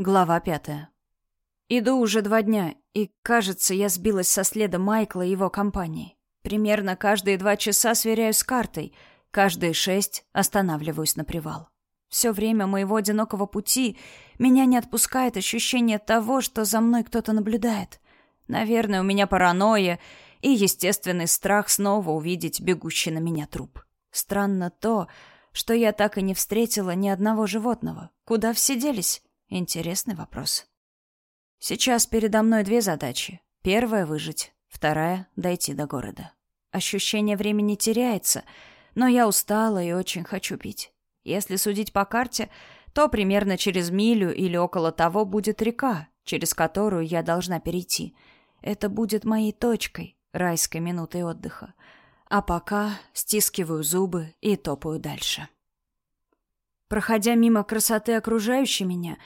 Глава пятая. Иду уже два дня, и, кажется, я сбилась со следа Майкла и его компании. Примерно каждые два часа сверяю с картой, каждые шесть останавливаюсь на привал. Все время моего одинокого пути меня не отпускает ощущение того, что за мной кто-то наблюдает. Наверное, у меня паранойя и естественный страх снова увидеть бегущий на меня труп. Странно то, что я так и не встретила ни одного животного. Куда все делись? Интересный вопрос. Сейчас передо мной две задачи. Первая — выжить. Вторая — дойти до города. Ощущение времени теряется, но я устала и очень хочу пить. Если судить по карте, то примерно через милю или около того будет река, через которую я должна перейти. Это будет моей точкой, райской минутой отдыха. А пока стискиваю зубы и топаю дальше. Проходя мимо красоты окружающей меня,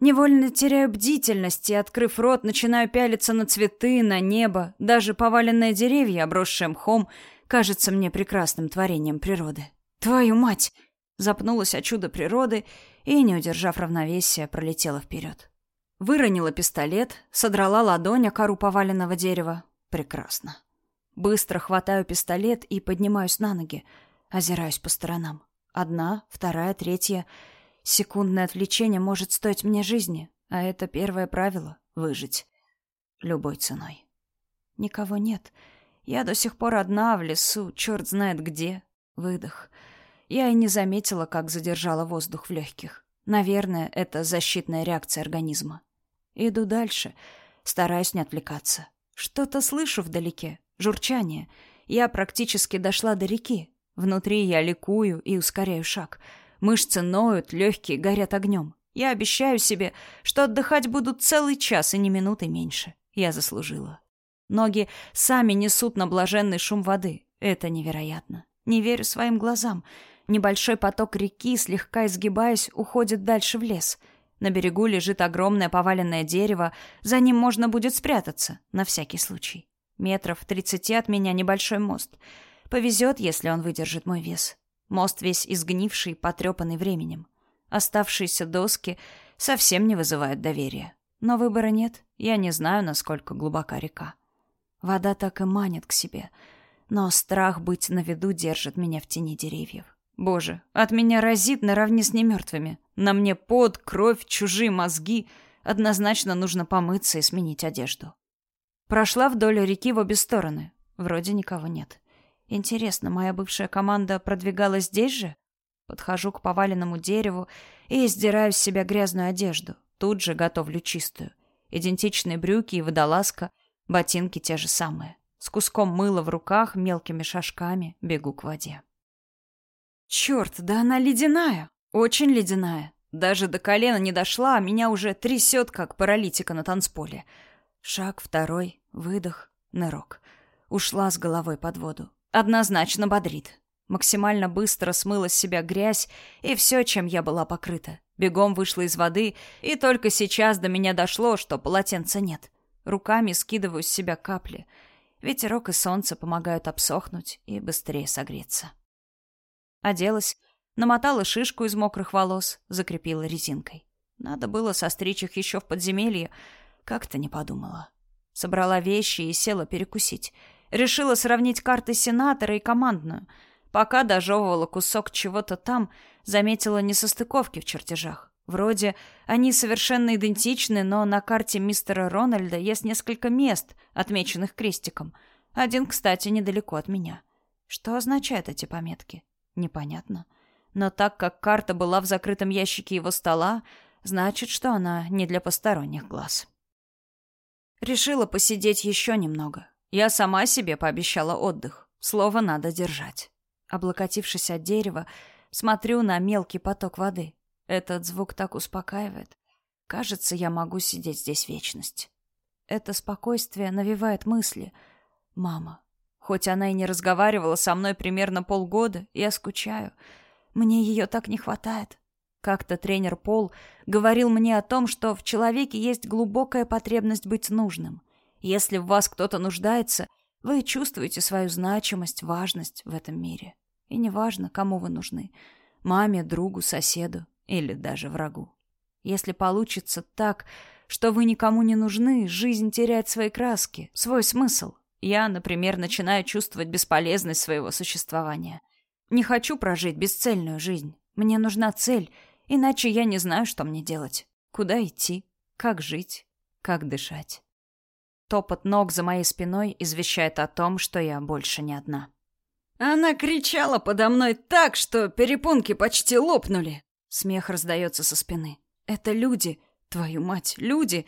невольно теряю бдительность и, открыв рот, начинаю пялиться на цветы, на небо. Даже поваленные деревья, обросшие мхом, кажется мне прекрасным творением природы. Твою мать! Запнулась о чудо природы и, не удержав равновесия, пролетела вперед. Выронила пистолет, содрала ладонь о кору поваленного дерева. Прекрасно. Быстро хватаю пистолет и поднимаюсь на ноги, озираюсь по сторонам. Одна, вторая, третья. Секундное отвлечение может стоить мне жизни, а это первое правило — выжить. Любой ценой. Никого нет. Я до сих пор одна в лесу, черт знает где. Выдох. Я и не заметила, как задержала воздух в легких. Наверное, это защитная реакция организма. Иду дальше, стараюсь не отвлекаться. Что-то слышу вдалеке, журчание. Я практически дошла до реки, Внутри я ликую и ускоряю шаг. Мышцы ноют, легкие горят огнем. Я обещаю себе, что отдыхать буду целый час и ни минуты меньше. Я заслужила. Ноги сами несут на блаженный шум воды. Это невероятно. Не верю своим глазам. Небольшой поток реки, слегка изгибаясь, уходит дальше в лес. На берегу лежит огромное поваленное дерево. За ним можно будет спрятаться, на всякий случай. Метров тридцати от меня небольшой мост — Повезет, если он выдержит мой вес. Мост весь изгнивший, потрепанный временем. Оставшиеся доски совсем не вызывают доверия. Но выбора нет, я не знаю, насколько глубока река. Вода так и манит к себе, но страх быть на виду держит меня в тени деревьев. Боже, от меня разит наравне с немертвыми. На мне пот, кровь, чужие мозги. Однозначно нужно помыться и сменить одежду. Прошла вдоль реки в обе стороны. Вроде никого нет. Интересно, моя бывшая команда продвигалась здесь же? Подхожу к поваленному дереву и сдираю с себя грязную одежду. Тут же готовлю чистую. Идентичные брюки и водолазка, ботинки те же самые. С куском мыла в руках, мелкими шажками бегу к воде. Черт, да она ледяная, очень ледяная. Даже до колена не дошла, а меня уже трясет, как паралитика на танцполе. Шаг второй, выдох, нырок. Ушла с головой под воду однозначно бодрит. Максимально быстро смыла с себя грязь и все, чем я была покрыта. Бегом вышла из воды, и только сейчас до меня дошло, что полотенца нет. Руками скидываю с себя капли. Ветерок и солнце помогают обсохнуть и быстрее согреться. Оделась, намотала шишку из мокрых волос, закрепила резинкой. Надо было состричь их еще в подземелье, как-то не подумала. Собрала вещи и села перекусить — Решила сравнить карты сенатора и командную. Пока дожевывала кусок чего-то там, заметила несостыковки в чертежах. Вроде они совершенно идентичны, но на карте мистера Рональда есть несколько мест, отмеченных крестиком. Один, кстати, недалеко от меня. Что означают эти пометки? Непонятно. Но так как карта была в закрытом ящике его стола, значит, что она не для посторонних глаз. Решила посидеть еще немного. Я сама себе пообещала отдых. Слово надо держать. Облокотившись от дерева, смотрю на мелкий поток воды. Этот звук так успокаивает. Кажется, я могу сидеть здесь вечность. Это спокойствие навевает мысли. Мама. Хоть она и не разговаривала со мной примерно полгода, я скучаю. Мне ее так не хватает. Как-то тренер Пол говорил мне о том, что в человеке есть глубокая потребность быть нужным. Если в вас кто-то нуждается, вы чувствуете свою значимость, важность в этом мире. И неважно, кому вы нужны — маме, другу, соседу или даже врагу. Если получится так, что вы никому не нужны, жизнь теряет свои краски, свой смысл. Я, например, начинаю чувствовать бесполезность своего существования. Не хочу прожить бесцельную жизнь. Мне нужна цель, иначе я не знаю, что мне делать. Куда идти, как жить, как дышать. Топот ног за моей спиной извещает о том, что я больше не одна. Она кричала подо мной так, что перепонки почти лопнули. Смех раздается со спины. Это люди, твою мать, люди.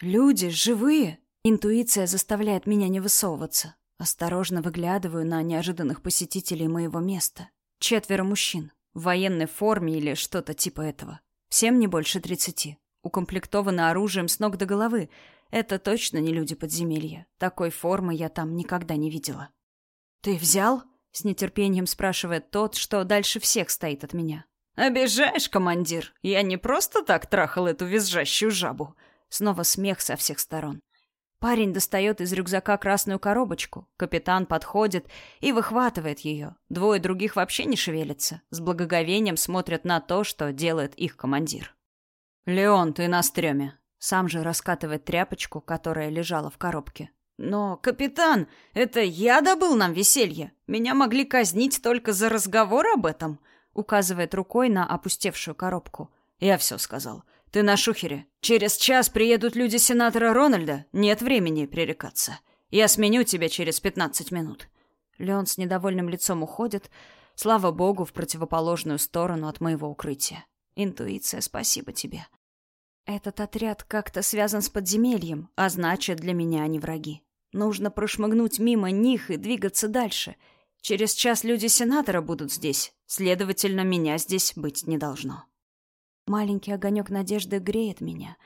Люди живые. Интуиция заставляет меня не высовываться. Осторожно выглядываю на неожиданных посетителей моего места. Четверо мужчин. В военной форме или что-то типа этого. Всем не больше тридцати. Укомплектованы оружием с ног до головы. Это точно не люди подземелья. Такой формы я там никогда не видела. «Ты взял?» — с нетерпением спрашивает тот, что дальше всех стоит от меня. «Обижаешь, командир? Я не просто так трахал эту визжащую жабу». Снова смех со всех сторон. Парень достает из рюкзака красную коробочку. Капитан подходит и выхватывает ее. Двое других вообще не шевелятся. С благоговением смотрят на то, что делает их командир. «Леон, ты на стреме». Сам же раскатывает тряпочку, которая лежала в коробке. «Но, капитан, это я добыл нам веселье. Меня могли казнить только за разговор об этом», указывает рукой на опустевшую коробку. «Я все сказал. Ты на шухере. Через час приедут люди сенатора Рональда. Нет времени пререкаться. Я сменю тебя через пятнадцать минут. Леон с недовольным лицом уходит, слава богу, в противоположную сторону от моего укрытия. Интуиция, спасибо тебе. Этот отряд как-то связан с подземельем, а значит, для меня они враги. Нужно прошмыгнуть мимо них и двигаться дальше. Через час люди сенатора будут здесь, следовательно, меня здесь быть не должно. Маленький огонек надежды греет меня.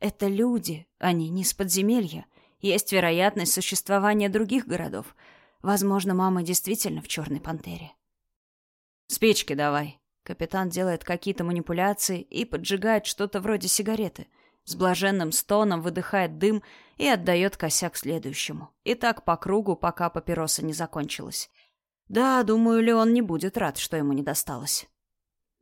Это люди, они не с подземелья. Есть вероятность существования других городов. Возможно, мама действительно в черной пантере. «Спички давай». Капитан делает какие-то манипуляции и поджигает что-то вроде сигареты. С блаженным стоном выдыхает дым и отдает косяк следующему. И так по кругу, пока папироса не закончилась. Да, думаю, Леон не будет рад, что ему не досталось.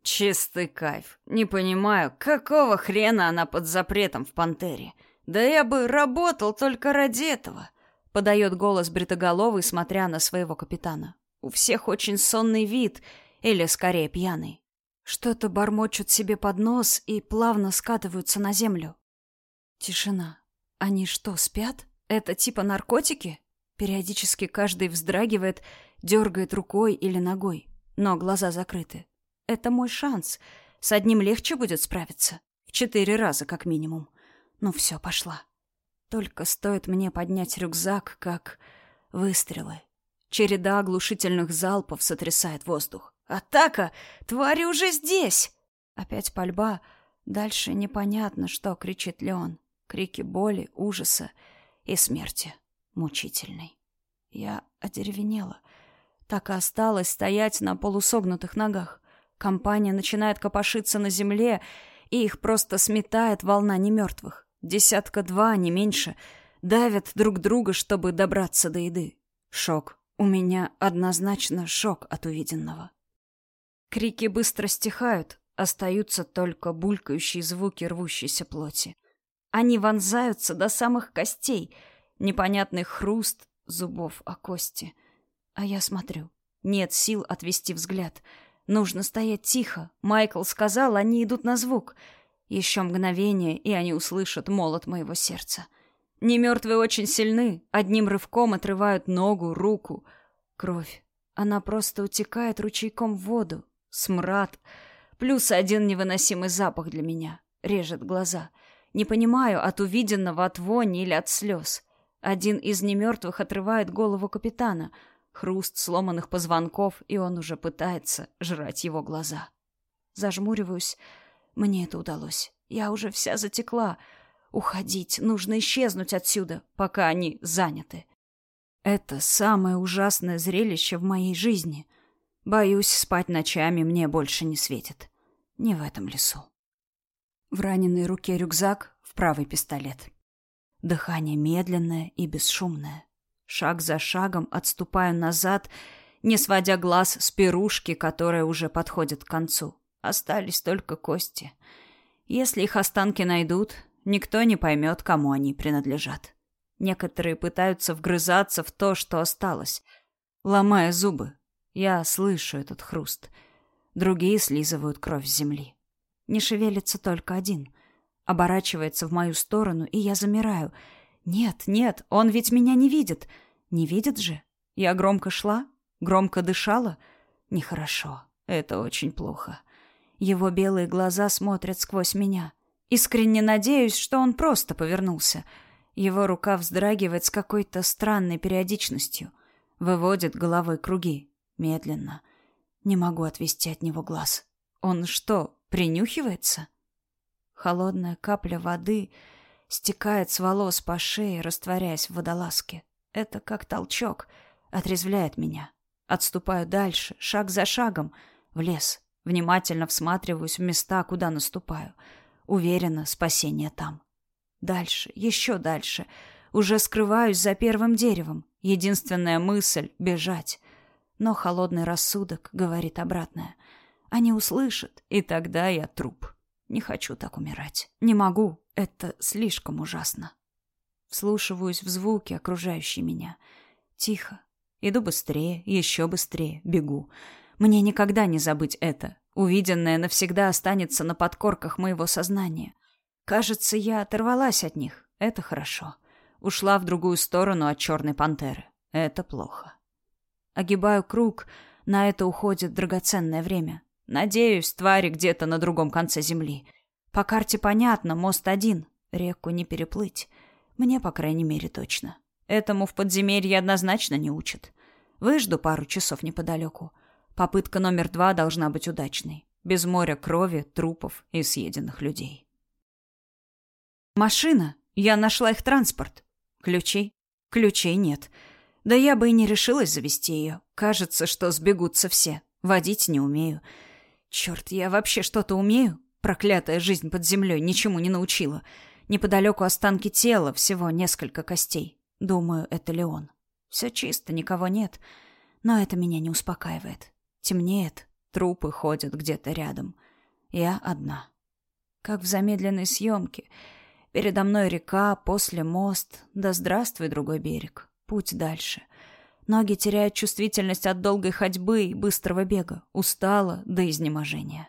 Чистый кайф. Не понимаю, какого хрена она под запретом в пантере? Да я бы работал только ради этого. Подает голос бритоголовый, смотря на своего капитана. У всех очень сонный вид, или скорее пьяный. Что-то бормочут себе под нос и плавно скатываются на землю. Тишина. Они что, спят? Это типа наркотики? Периодически каждый вздрагивает, дергает рукой или ногой, но глаза закрыты. Это мой шанс. С одним легче будет справиться. В четыре раза, как минимум. Ну все, пошла. Только стоит мне поднять рюкзак, как выстрелы. Череда оглушительных залпов сотрясает воздух. «Атака! Твари уже здесь!» Опять пальба. Дальше непонятно, что кричит Леон. Крики боли, ужаса и смерти. Мучительной. Я одеревенела. Так и осталось стоять на полусогнутых ногах. Компания начинает копошиться на земле, и их просто сметает волна немертвых. Десятка-два, не меньше. Давят друг друга, чтобы добраться до еды. Шок. У меня однозначно шок от увиденного. Крики быстро стихают, остаются только булькающие звуки рвущейся плоти. Они вонзаются до самых костей, непонятный хруст зубов о кости. А я смотрю. Нет сил отвести взгляд — Нужно стоять тихо. Майкл сказал, они идут на звук. Еще мгновение, и они услышат молот моего сердца. Немертвые очень сильны. Одним рывком отрывают ногу, руку. Кровь. Она просто утекает ручейком в воду. Смрад. Плюс один невыносимый запах для меня. Режет глаза. Не понимаю, от увиденного, от вони или от слез. Один из немертвых отрывает голову капитана — Хруст сломанных позвонков, и он уже пытается жрать его глаза. Зажмуриваюсь. Мне это удалось. Я уже вся затекла. Уходить, нужно исчезнуть отсюда, пока они заняты. Это самое ужасное зрелище в моей жизни. Боюсь, спать ночами мне больше не светит. Не в этом лесу. В раненой руке рюкзак, в правый пистолет. Дыхание медленное и бесшумное. Шаг за шагом отступаю назад, не сводя глаз с пирушки, которая уже подходит к концу. Остались только кости. Если их останки найдут, никто не поймет, кому они принадлежат. Некоторые пытаются вгрызаться в то, что осталось, ломая зубы. Я слышу этот хруст. Другие слизывают кровь с земли. Не шевелится только один. Оборачивается в мою сторону, и я замираю. Нет, нет, он ведь меня не видит. Не видит же? Я громко шла, громко дышала. Нехорошо. Это очень плохо. Его белые глаза смотрят сквозь меня. Искренне надеюсь, что он просто повернулся. Его рука вздрагивает с какой-то странной периодичностью. Выводит головой круги. Медленно. Не могу отвести от него глаз. Он что, принюхивается? Холодная капля воды стекает с волос по шее, растворяясь в водолазке. Это как толчок. Отрезвляет меня. Отступаю дальше, шаг за шагом, в лес. Внимательно всматриваюсь в места, куда наступаю. Уверена, спасение там. Дальше, еще дальше. Уже скрываюсь за первым деревом. Единственная мысль — бежать. Но холодный рассудок говорит обратное. Они услышат, и тогда я труп. Не хочу так умирать. Не могу. Это слишком ужасно. Вслушиваюсь в звуки, окружающие меня. Тихо. Иду быстрее, еще быстрее, бегу. Мне никогда не забыть это. Увиденное навсегда останется на подкорках моего сознания. Кажется, я оторвалась от них. Это хорошо. Ушла в другую сторону от черной пантеры. Это плохо. Огибаю круг. На это уходит драгоценное время. Надеюсь, твари где-то на другом конце земли. По карте понятно, мост один. Реку не переплыть. Мне, по крайней мере, точно. Этому в подземелье однозначно не учат. Выжду пару часов неподалеку. Попытка номер два должна быть удачной. Без моря крови, трупов и съеденных людей. Машина. Я нашла их транспорт. Ключей? Ключей нет. Да я бы и не решилась завести ее. Кажется, что сбегутся все. Водить не умею. Черт, я вообще что-то умею? Проклятая жизнь под землей ничему не научила. Неподалеку останки тела, всего несколько костей. Думаю, это Леон. Все чисто, никого нет. Но это меня не успокаивает. Темнеет, трупы ходят где-то рядом. Я одна. Как в замедленной съемке. Передо мной река, после мост. Да здравствуй, другой берег. Путь дальше. Ноги теряют чувствительность от долгой ходьбы и быстрого бега. Устала до изнеможения.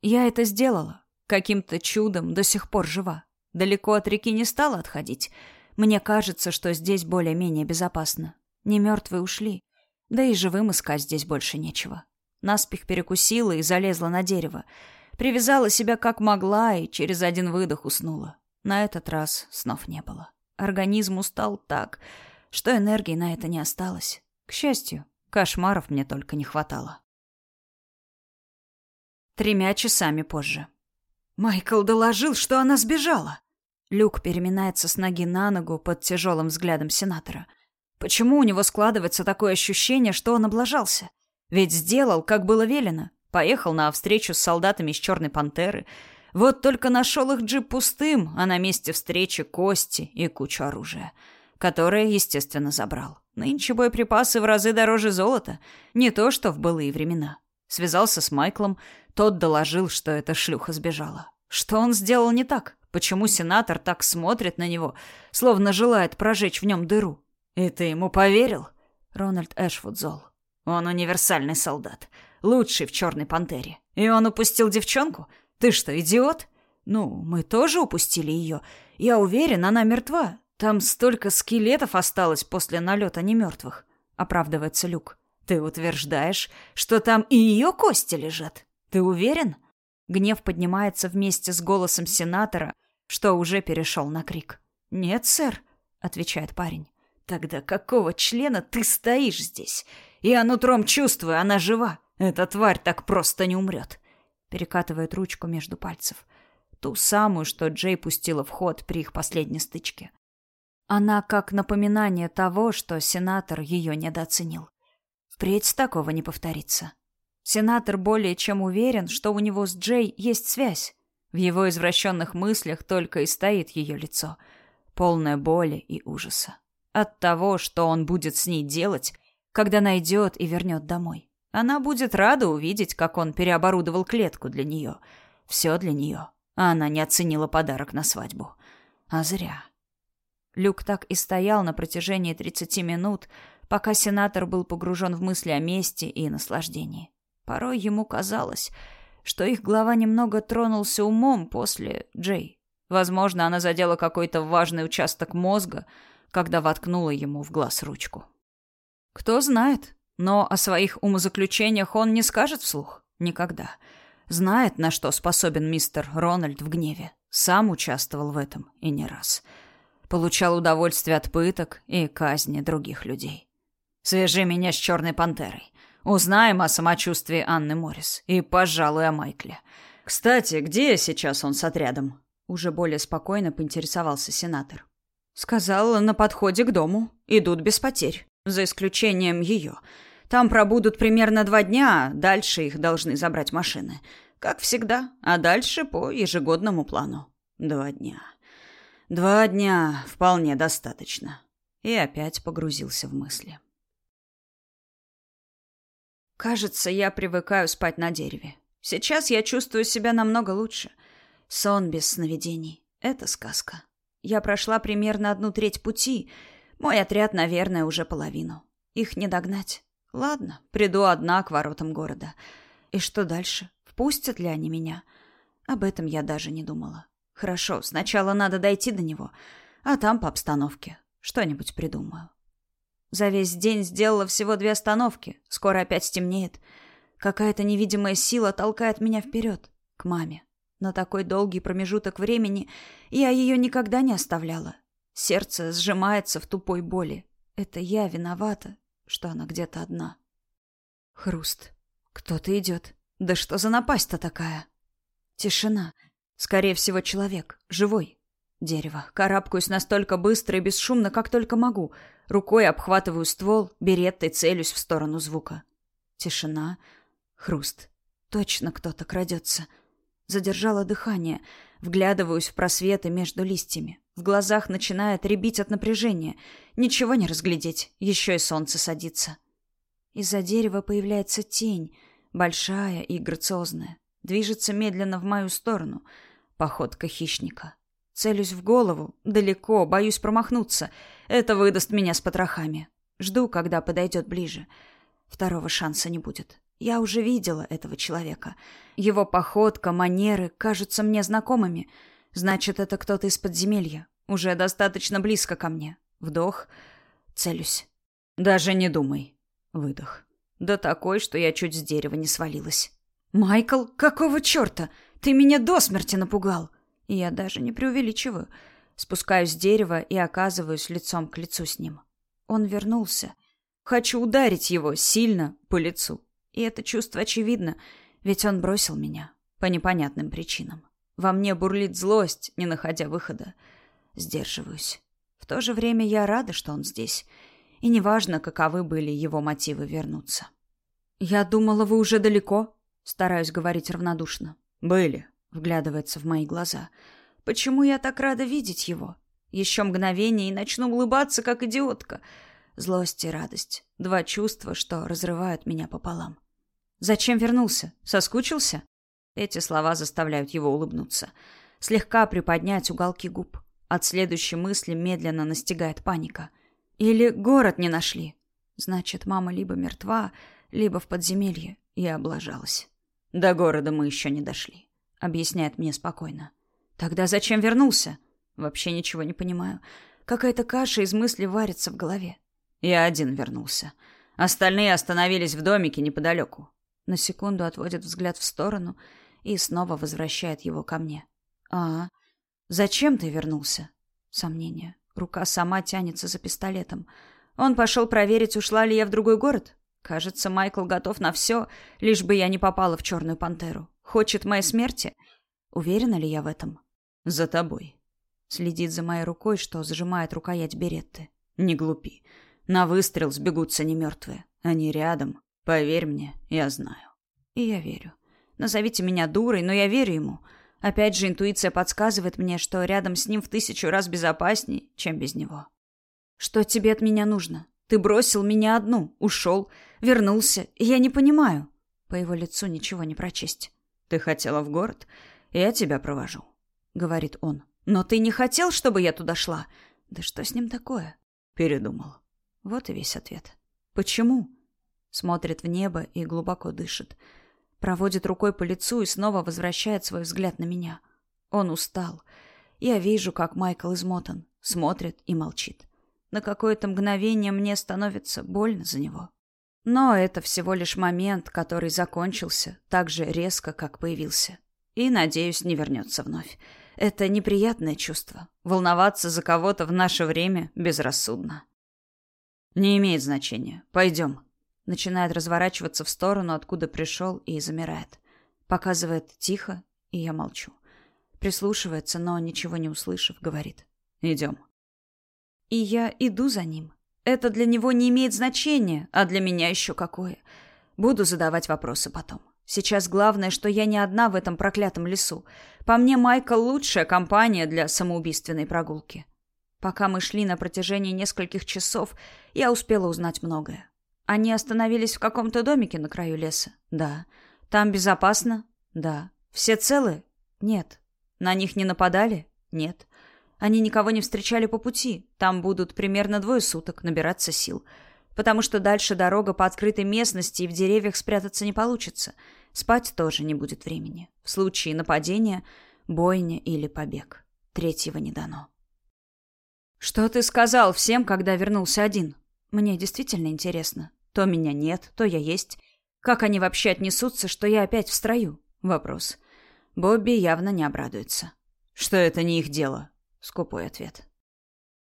Я это сделала. Каким-то чудом до сих пор жива. Далеко от реки не стала отходить. Мне кажется, что здесь более-менее безопасно. Не мертвые ушли. Да и живым искать здесь больше нечего. Наспех перекусила и залезла на дерево. Привязала себя как могла и через один выдох уснула. На этот раз снов не было. Организм устал так, что энергии на это не осталось. К счастью, кошмаров мне только не хватало. Тремя часами позже. Майкл доложил, что она сбежала. Люк переминается с ноги на ногу под тяжелым взглядом сенатора. Почему у него складывается такое ощущение, что он облажался? Ведь сделал, как было велено. Поехал на встречу с солдатами из Черной Пантеры. Вот только нашел их джип пустым, а на месте встречи кости и кучу оружия. Которое, естественно, забрал. Нынче боеприпасы в разы дороже золота. Не то, что в былые времена. Связался с Майклом. Тот доложил, что эта шлюха сбежала. Что он сделал не так? Почему сенатор так смотрит на него, словно желает прожечь в нем дыру? «И ты ему поверил?» Рональд Эшвуд зол. «Он универсальный солдат. Лучший в «Черной пантере». И он упустил девчонку? Ты что, идиот?» «Ну, мы тоже упустили ее. Я уверен, она мертва. Там столько скелетов осталось после налета немертвых», — оправдывается Люк. «Ты утверждаешь, что там и ее кости лежат? Ты уверен?» Гнев поднимается вместе с голосом сенатора, что уже перешел на крик. «Нет, сэр», — отвечает парень. Тогда какого члена ты стоишь здесь? Я нутром чувствую, она жива. Эта тварь так просто не умрет. Перекатывает ручку между пальцев. Ту самую, что Джей пустила в ход при их последней стычке. Она как напоминание того, что сенатор ее недооценил. Впредь такого не повторится. Сенатор более чем уверен, что у него с Джей есть связь. В его извращенных мыслях только и стоит ее лицо, полное боли и ужаса от того, что он будет с ней делать, когда найдет и вернет домой. Она будет рада увидеть, как он переоборудовал клетку для нее. Все для нее. А она не оценила подарок на свадьбу. А зря. Люк так и стоял на протяжении 30 минут, пока сенатор был погружен в мысли о мести и наслаждении. Порой ему казалось, что их глава немного тронулся умом после Джей. Возможно, она задела какой-то важный участок мозга, когда воткнула ему в глаз ручку. Кто знает, но о своих умозаключениях он не скажет вслух. Никогда. Знает, на что способен мистер Рональд в гневе. Сам участвовал в этом и не раз. Получал удовольствие от пыток и казни других людей. Свяжи меня с Черной Пантерой. Узнаем о самочувствии Анны Моррис. И, пожалуй, о Майкле. Кстати, где сейчас он с отрядом? Уже более спокойно поинтересовался сенатор. Сказал, на подходе к дому. Идут без потерь. За исключением ее. Там пробудут примерно два дня, дальше их должны забрать машины. Как всегда, а дальше по ежегодному плану. Два дня. Два дня вполне достаточно. И опять погрузился в мысли. Кажется, я привыкаю спать на дереве. Сейчас я чувствую себя намного лучше. Сон без сновидений — это сказка. Я прошла примерно одну треть пути. Мой отряд, наверное, уже половину. Их не догнать. Ладно, приду одна к воротам города. И что дальше? Впустят ли они меня? Об этом я даже не думала. Хорошо, сначала надо дойти до него, а там по обстановке. Что-нибудь придумаю. За весь день сделала всего две остановки. Скоро опять стемнеет. Какая-то невидимая сила толкает меня вперед, к маме. На такой долгий промежуток времени я ее никогда не оставляла. Сердце сжимается в тупой боли. Это я виновата, что она где-то одна. Хруст. Кто-то идет. Да что за напасть-то такая? Тишина. Скорее всего, человек. Живой. Дерево. Карабкаюсь настолько быстро и бесшумно, как только могу. Рукой обхватываю ствол, береттой целюсь в сторону звука. Тишина. Хруст. Точно кто-то крадется. Задержала дыхание. Вглядываюсь в просветы между листьями. В глазах начинает рябить от напряжения. Ничего не разглядеть. Еще и солнце садится. Из-за дерева появляется тень. Большая и грациозная. Движется медленно в мою сторону. Походка хищника. Целюсь в голову, далеко, боюсь промахнуться. Это выдаст меня с потрохами. Жду, когда подойдет ближе. Второго шанса не будет. Я уже видела этого человека. Его походка, манеры кажутся мне знакомыми. Значит, это кто-то из подземелья. Уже достаточно близко ко мне. Вдох. Целюсь. Даже не думай. Выдох. Да такой, что я чуть с дерева не свалилась. «Майкл, какого черта? Ты меня до смерти напугал!» Я даже не преувеличиваю. Спускаюсь с дерева и оказываюсь лицом к лицу с ним. Он вернулся. Хочу ударить его сильно по лицу. И это чувство очевидно, ведь он бросил меня по непонятным причинам. Во мне бурлит злость, не находя выхода. Сдерживаюсь. В то же время я рада, что он здесь. И неважно, каковы были его мотивы вернуться. «Я думала, вы уже далеко», — стараюсь говорить равнодушно. «Были», Вглядывается в мои глаза. Почему я так рада видеть его? Еще мгновение и начну улыбаться, как идиотка. Злость и радость. Два чувства, что разрывают меня пополам. Зачем вернулся? Соскучился? Эти слова заставляют его улыбнуться. Слегка приподнять уголки губ. От следующей мысли медленно настигает паника. Или город не нашли. Значит, мама либо мертва, либо в подземелье. Я облажалась. До города мы еще не дошли объясняет мне спокойно. Тогда зачем вернулся? Вообще ничего не понимаю. Какая-то каша из мыслей варится в голове. Я один вернулся. Остальные остановились в домике неподалеку. На секунду отводит взгляд в сторону и снова возвращает его ко мне. А, зачем ты вернулся? Сомнение. Рука сама тянется за пистолетом. Он пошел проверить, ушла ли я в другой город. Кажется, Майкл готов на все, лишь бы я не попала в черную пантеру. Хочет моей смерти? Уверена ли я в этом? За тобой. Следит за моей рукой, что зажимает рукоять беретты. Не глупи. На выстрел сбегутся не мертвые. Они рядом. Поверь мне, я знаю. И я верю. Назовите меня дурой, но я верю ему. Опять же, интуиция подсказывает мне, что рядом с ним в тысячу раз безопасней, чем без него. Что тебе от меня нужно? Ты бросил меня одну, ушел, вернулся, я не понимаю. По его лицу ничего не прочесть. Ты хотела в город? Я тебя провожу, говорит он. Но ты не хотел, чтобы я туда шла? Да что с ним такое? Передумал. Вот и весь ответ. Почему? Смотрит в небо и глубоко дышит. Проводит рукой по лицу и снова возвращает свой взгляд на меня. Он устал. Я вижу, как Майкл измотан, смотрит и молчит. На какое-то мгновение мне становится больно за него. Но это всего лишь момент, который закончился так же резко, как появился. И, надеюсь, не вернется вновь. Это неприятное чувство. Волноваться за кого-то в наше время безрассудно. Не имеет значения. Пойдем. Начинает разворачиваться в сторону, откуда пришел, и замирает. Показывает тихо, и я молчу. Прислушивается, но ничего не услышав, говорит. Идем. И я иду за ним. Это для него не имеет значения, а для меня еще какое. Буду задавать вопросы потом. Сейчас главное, что я не одна в этом проклятом лесу. По мне, Майкл лучшая компания для самоубийственной прогулки. Пока мы шли на протяжении нескольких часов, я успела узнать многое. Они остановились в каком-то домике на краю леса? Да. Там безопасно? Да. Все целы? Нет. На них не нападали? Нет. Они никого не встречали по пути. Там будут примерно двое суток набираться сил. Потому что дальше дорога по открытой местности, и в деревьях спрятаться не получится. Спать тоже не будет времени. В случае нападения, бойня или побег. Третьего не дано. «Что ты сказал всем, когда вернулся один? Мне действительно интересно. То меня нет, то я есть. Как они вообще отнесутся, что я опять в строю?» Вопрос. Бобби явно не обрадуется. «Что это не их дело?» Скупой ответ.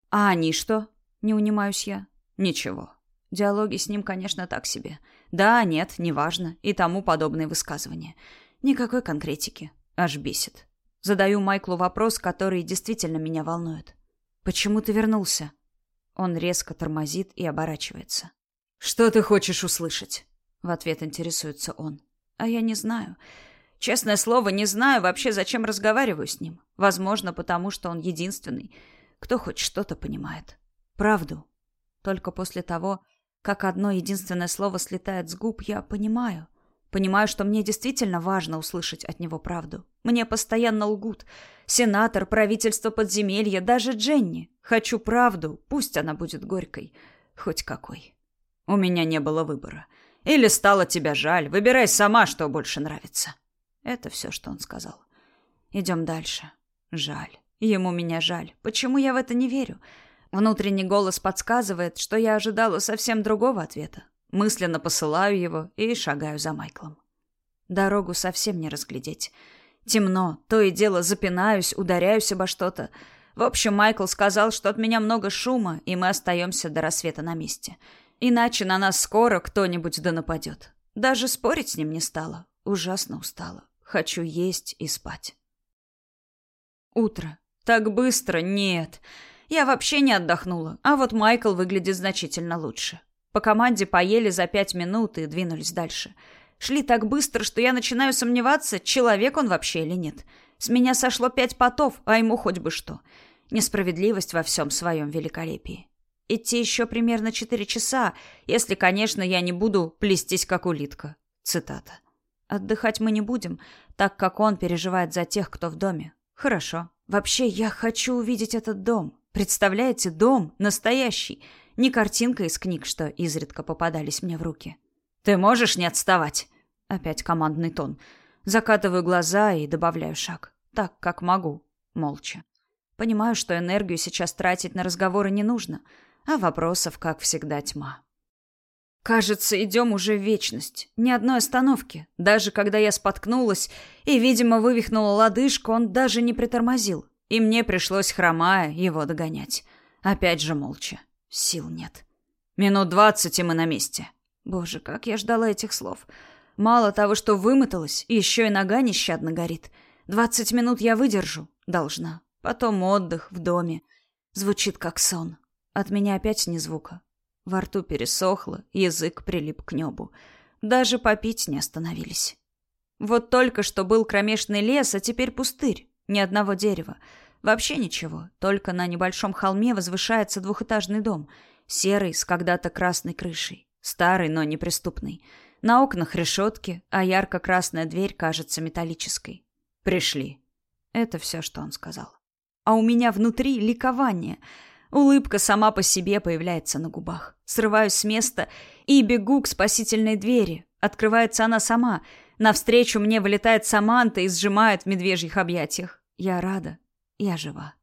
«А они что?» Не унимаюсь я. «Ничего. Диалоги с ним, конечно, так себе. Да, нет, неважно. И тому подобные высказывания. Никакой конкретики. Аж бесит. Задаю Майклу вопрос, который действительно меня волнует. «Почему ты вернулся?» Он резко тормозит и оборачивается. «Что ты хочешь услышать?» В ответ интересуется он. «А я не знаю. Честное слово, не знаю вообще, зачем разговариваю с ним. Возможно, потому что он единственный, кто хоть что-то понимает. Правду. Только после того, как одно единственное слово слетает с губ, я понимаю. Понимаю, что мне действительно важно услышать от него правду. Мне постоянно лгут. Сенатор, правительство подземелья, даже Дженни. Хочу правду, пусть она будет горькой. Хоть какой. У меня не было выбора. Или стало тебя жаль. Выбирай сама, что больше нравится. Это все, что он сказал. Идем дальше. Жаль. Ему меня жаль. Почему я в это не верю? Внутренний голос подсказывает, что я ожидала совсем другого ответа. Мысленно посылаю его и шагаю за Майклом. Дорогу совсем не разглядеть. Темно, то и дело запинаюсь, ударяюсь обо что-то. В общем, Майкл сказал, что от меня много шума, и мы остаемся до рассвета на месте. Иначе на нас скоро кто-нибудь да нападет. Даже спорить с ним не стала. Ужасно устала. Хочу есть и спать. Утро. Так быстро? Нет. Я вообще не отдохнула, а вот Майкл выглядит значительно лучше. По команде поели за пять минут и двинулись дальше. Шли так быстро, что я начинаю сомневаться, человек он вообще или нет. С меня сошло пять потов, а ему хоть бы что. Несправедливость во всем своем великолепии. Идти еще примерно четыре часа, если, конечно, я не буду плестись как улитка. Цитата. Отдыхать мы не будем, так как он переживает за тех, кто в доме. Хорошо. Вообще, я хочу увидеть этот дом. Представляете, дом настоящий. Не картинка из книг, что изредка попадались мне в руки. «Ты можешь не отставать?» Опять командный тон. Закатываю глаза и добавляю шаг. Так, как могу. Молча. Понимаю, что энергию сейчас тратить на разговоры не нужно, а вопросов, как всегда, тьма. Кажется, идем уже в вечность. Ни одной остановки. Даже когда я споткнулась и, видимо, вывихнула лодыжку, он даже не притормозил. И мне пришлось, хромая, его догонять. Опять же молча. Сил нет. Минут двадцать, и мы на месте. Боже, как я ждала этих слов. Мало того, что вымоталась, еще и нога нещадно горит. Двадцать минут я выдержу. Должна. Потом отдых в доме. Звучит как сон. От меня опять ни звука. Во рту пересохло, язык прилип к небу. Даже попить не остановились. Вот только что был кромешный лес, а теперь пустырь. Ни одного дерева. Вообще ничего. Только на небольшом холме возвышается двухэтажный дом. Серый, с когда-то красной крышей. Старый, но неприступный. На окнах решетки, а ярко-красная дверь кажется металлической. Пришли. Это все, что он сказал. А у меня внутри ликование. Улыбка сама по себе появляется на губах. Срываюсь с места и бегу к спасительной двери. Открывается она сама. Навстречу мне вылетает Саманта и сжимает в медвежьих объятиях. Я рада. Я жива.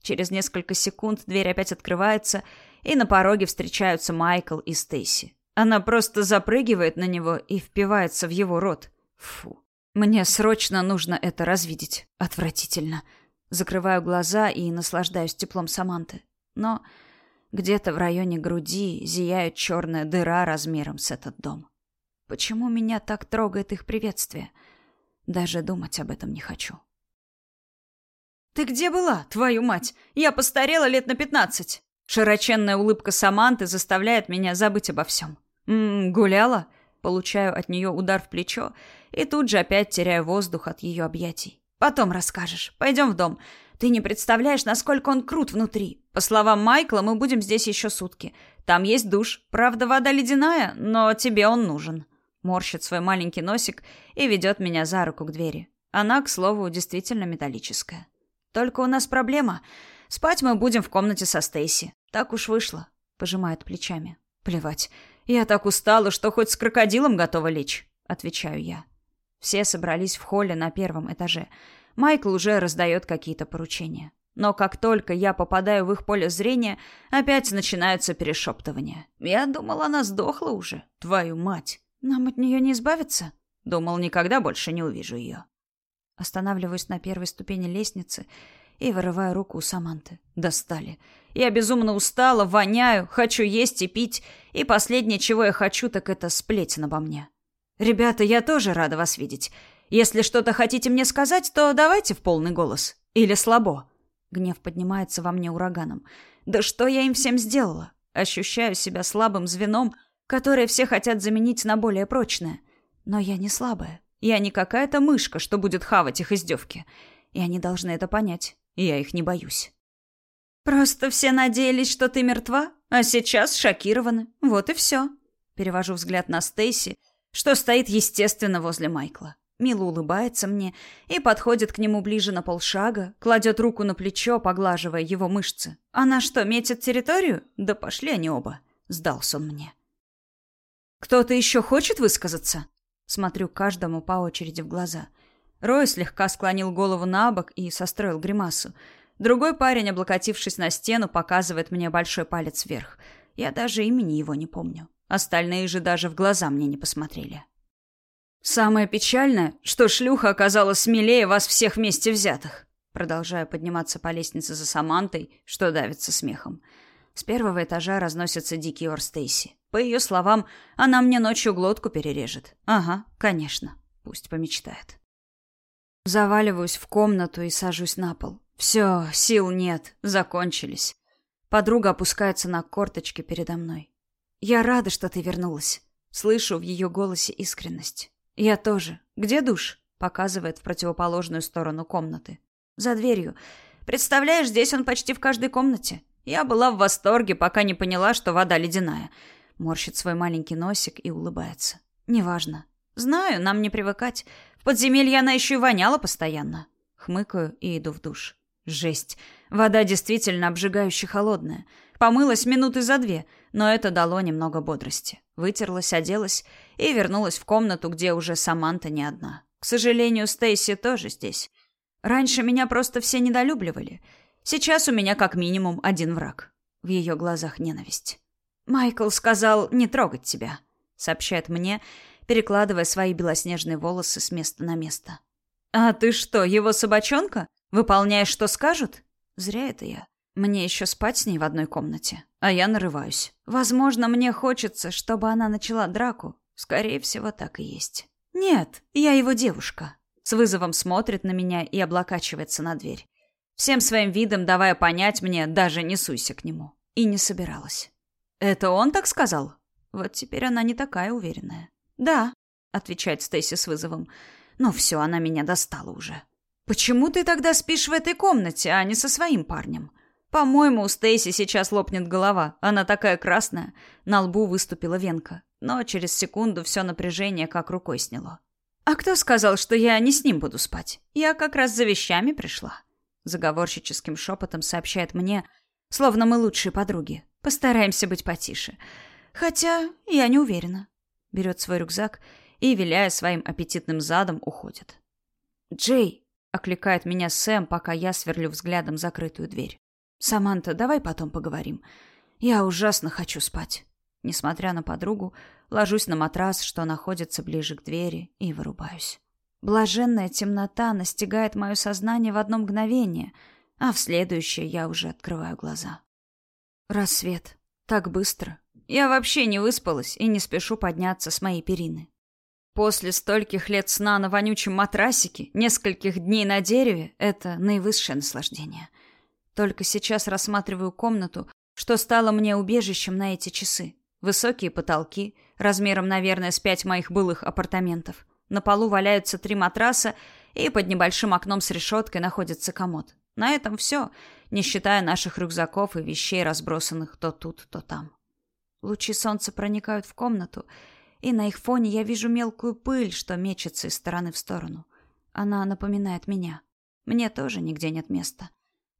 Через несколько секунд дверь опять открывается, и на пороге встречаются Майкл и Стейси. Она просто запрыгивает на него и впивается в его рот. Фу. Мне срочно нужно это развидеть. Отвратительно. Закрываю глаза и наслаждаюсь теплом Саманты. Но где-то в районе груди зияет черная дыра размером с этот дом. Почему меня так трогает их приветствие? Даже думать об этом не хочу. «Ты где была, твою мать? Я постарела лет на пятнадцать!» Широченная улыбка Саманты заставляет меня забыть обо всем. «М -м, гуляла?» Получаю от нее удар в плечо и тут же опять теряю воздух от ее объятий. «Потом расскажешь. Пойдем в дом. Ты не представляешь, насколько он крут внутри. По словам Майкла, мы будем здесь еще сутки. Там есть душ. Правда, вода ледяная, но тебе он нужен». Морщит свой маленький носик и ведет меня за руку к двери. Она, к слову, действительно металлическая. Только у нас проблема. Спать мы будем в комнате со Стейси. Так уж вышло. Пожимает плечами. Плевать. Я так устала, что хоть с крокодилом готова лечь. Отвечаю я. Все собрались в холле на первом этаже. Майкл уже раздает какие-то поручения. Но как только я попадаю в их поле зрения, опять начинаются перешептывания. Я думал, она сдохла уже. Твою мать. Нам от нее не избавиться? Думал, никогда больше не увижу ее. Останавливаюсь на первой ступени лестницы и вырываю руку у Саманты. Достали. Я безумно устала, воняю, хочу есть и пить, и последнее, чего я хочу, так это сплетен обо мне. Ребята, я тоже рада вас видеть. Если что-то хотите мне сказать, то давайте в полный голос. Или слабо. Гнев поднимается во мне ураганом. Да что я им всем сделала? Ощущаю себя слабым звеном, которое все хотят заменить на более прочное. Но я не слабая. Я не какая-то мышка, что будет хавать их издевки. И они должны это понять. И я их не боюсь. Просто все надеялись, что ты мертва, а сейчас шокированы. Вот и все. Перевожу взгляд на Стейси, что стоит, естественно, возле Майкла. Мило улыбается мне и подходит к нему ближе на полшага, кладет руку на плечо, поглаживая его мышцы. Она что, метит территорию? Да пошли они оба. Сдался он мне. Кто-то еще хочет высказаться? Смотрю каждому по очереди в глаза. Рой слегка склонил голову на бок и состроил гримасу. Другой парень, облокотившись на стену, показывает мне большой палец вверх. Я даже имени его не помню. Остальные же даже в глаза мне не посмотрели. Самое печальное, что шлюха оказалась смелее вас всех вместе взятых. Продолжаю подниматься по лестнице за Самантой, что давится смехом. С первого этажа разносится дикий ор Стейси. По ее словам, она мне ночью глотку перережет. Ага, конечно. Пусть помечтает. Заваливаюсь в комнату и сажусь на пол. Все, сил нет, закончились. Подруга опускается на корточки передо мной. Я рада, что ты вернулась. Слышу в ее голосе искренность. Я тоже. Где душ? Показывает в противоположную сторону комнаты. За дверью. Представляешь, здесь он почти в каждой комнате. Я была в восторге, пока не поняла, что вода ледяная. Морщит свой маленький носик и улыбается. Неважно. Знаю, нам не привыкать. В подземелье она еще и воняла постоянно. Хмыкаю и иду в душ. Жесть. Вода действительно обжигающе холодная. Помылась минуты за две, но это дало немного бодрости. Вытерлась, оделась и вернулась в комнату, где уже Саманта не одна. К сожалению, Стейси тоже здесь. Раньше меня просто все недолюбливали. Сейчас у меня как минимум один враг. В ее глазах ненависть. Майкл сказал не трогать тебя, сообщает мне, перекладывая свои белоснежные волосы с места на место. А ты что, его собачонка? Выполняешь, что скажут? Зря это я. Мне еще спать с ней в одной комнате, а я нарываюсь. Возможно, мне хочется, чтобы она начала драку. Скорее всего, так и есть. Нет, я его девушка. С вызовом смотрит на меня и облокачивается на дверь. Всем своим видом давая понять мне, даже не суйся к нему. И не собиралась. Это он так сказал? Вот теперь она не такая уверенная. Да, отвечает Стейси с вызовом. Ну все, она меня достала уже. Почему ты тогда спишь в этой комнате, а не со своим парнем? По-моему, у Стейси сейчас лопнет голова. Она такая красная. На лбу выступила венка. Но через секунду все напряжение как рукой сняло. А кто сказал, что я не с ним буду спать? Я как раз за вещами пришла. Заговорщическим шепотом сообщает мне, словно мы лучшие подруги. Постараемся быть потише. Хотя я не уверена. Берет свой рюкзак и, виляя своим аппетитным задом, уходит. «Джей!» — окликает меня Сэм, пока я сверлю взглядом закрытую дверь. «Саманта, давай потом поговорим. Я ужасно хочу спать». Несмотря на подругу, ложусь на матрас, что находится ближе к двери, и вырубаюсь. Блаженная темнота настигает мое сознание в одно мгновение, а в следующее я уже открываю глаза. Рассвет. Так быстро. Я вообще не выспалась и не спешу подняться с моей перины. После стольких лет сна на вонючем матрасике, нескольких дней на дереве — это наивысшее наслаждение. Только сейчас рассматриваю комнату, что стало мне убежищем на эти часы. Высокие потолки, размером, наверное, с пять моих былых апартаментов. На полу валяются три матраса, и под небольшим окном с решеткой находится комод. На этом все, не считая наших рюкзаков и вещей, разбросанных то тут, то там. Лучи солнца проникают в комнату, и на их фоне я вижу мелкую пыль, что мечется из стороны в сторону. Она напоминает меня. Мне тоже нигде нет места.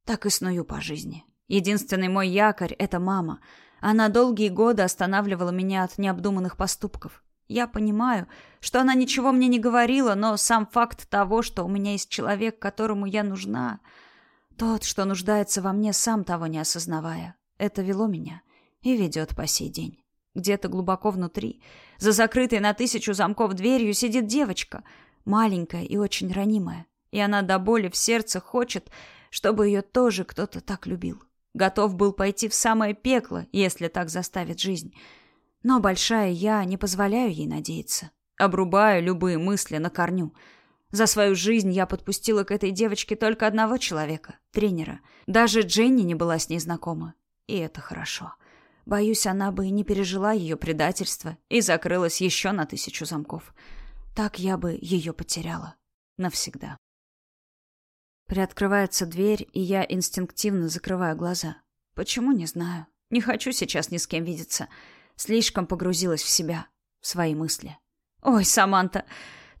Так и сную по жизни. Единственный мой якорь — это мама — она долгие годы останавливала меня от необдуманных поступков. Я понимаю, что она ничего мне не говорила, но сам факт того, что у меня есть человек, которому я нужна, тот, что нуждается во мне, сам того не осознавая, это вело меня и ведет по сей день. Где-то глубоко внутри, за закрытой на тысячу замков дверью, сидит девочка, маленькая и очень ранимая, и она до боли в сердце хочет, чтобы ее тоже кто-то так любил. Готов был пойти в самое пекло, если так заставит жизнь. Но большая я не позволяю ей надеяться. Обрубаю любые мысли на корню. За свою жизнь я подпустила к этой девочке только одного человека — тренера. Даже Дженни не была с ней знакома. И это хорошо. Боюсь, она бы не пережила ее предательство и закрылась еще на тысячу замков. Так я бы ее потеряла. Навсегда. Приоткрывается дверь, и я инстинктивно закрываю глаза. Почему, не знаю. Не хочу сейчас ни с кем видеться. Слишком погрузилась в себя, в свои мысли. «Ой, Саманта,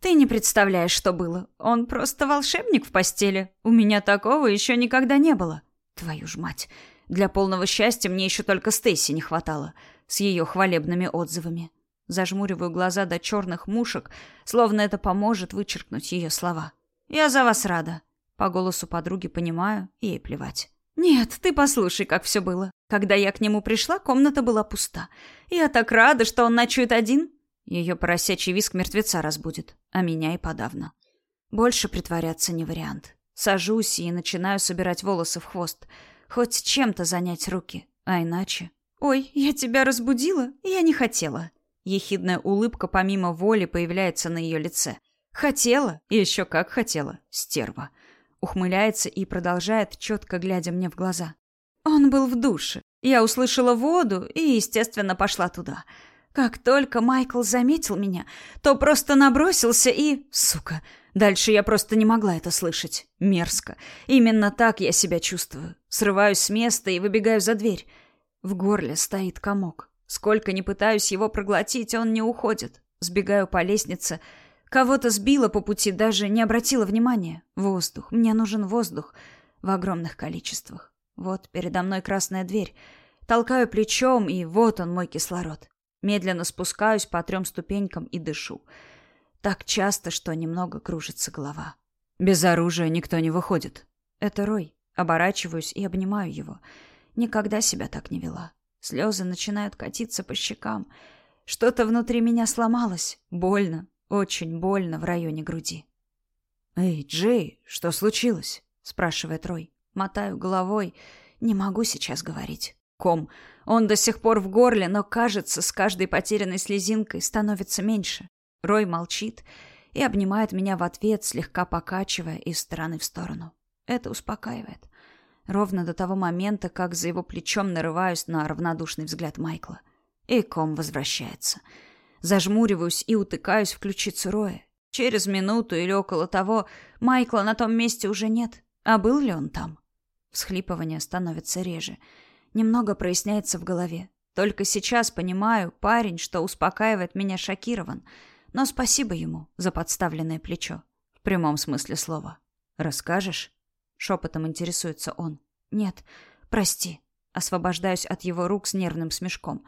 ты не представляешь, что было. Он просто волшебник в постели. У меня такого еще никогда не было. Твою ж мать. Для полного счастья мне еще только Стейси не хватало. С ее хвалебными отзывами. Зажмуриваю глаза до черных мушек, словно это поможет вычеркнуть ее слова. «Я за вас рада. По голосу подруги понимаю, ей плевать. «Нет, ты послушай, как все было. Когда я к нему пришла, комната была пуста. Я так рада, что он ночует один». Ее поросячий виск мертвеца разбудит, а меня и подавно. Больше притворяться не вариант. Сажусь и начинаю собирать волосы в хвост. Хоть чем-то занять руки, а иначе... «Ой, я тебя разбудила? Я не хотела». Ехидная улыбка помимо воли появляется на ее лице. «Хотела? Еще как хотела. Стерва». Ухмыляется и продолжает, четко глядя мне в глаза. Он был в душе. Я услышала воду и, естественно, пошла туда. Как только Майкл заметил меня, то просто набросился и... Сука, дальше я просто не могла это слышать. Мерзко. Именно так я себя чувствую. Срываюсь с места и выбегаю за дверь. В горле стоит комок. Сколько ни пытаюсь его проглотить, он не уходит. Сбегаю по лестнице, Кого-то сбила по пути, даже не обратила внимания. Воздух. Мне нужен воздух. В огромных количествах. Вот передо мной красная дверь. Толкаю плечом, и вот он, мой кислород. Медленно спускаюсь по трем ступенькам и дышу. Так часто, что немного кружится голова. Без оружия никто не выходит. Это Рой. Оборачиваюсь и обнимаю его. Никогда себя так не вела. Слезы начинают катиться по щекам. Что-то внутри меня сломалось. Больно, очень больно в районе груди. «Эй, Джей, что случилось?» — спрашивает Рой. Мотаю головой. Не могу сейчас говорить. Ком. Он до сих пор в горле, но, кажется, с каждой потерянной слезинкой становится меньше. Рой молчит и обнимает меня в ответ, слегка покачивая из стороны в сторону. Это успокаивает. Ровно до того момента, как за его плечом нарываюсь на равнодушный взгляд Майкла. И ком возвращается. — Зажмуриваюсь и утыкаюсь в ключицу Роя. Через минуту или около того Майкла на том месте уже нет. А был ли он там? Всхлипывание становится реже. Немного проясняется в голове. Только сейчас понимаю, парень, что успокаивает меня, шокирован. но спасибо ему за подставленное плечо. В прямом смысле слова. «Расскажешь?» Шепотом интересуется он. «Нет, прости». Освобождаюсь от его рук с нервным смешком.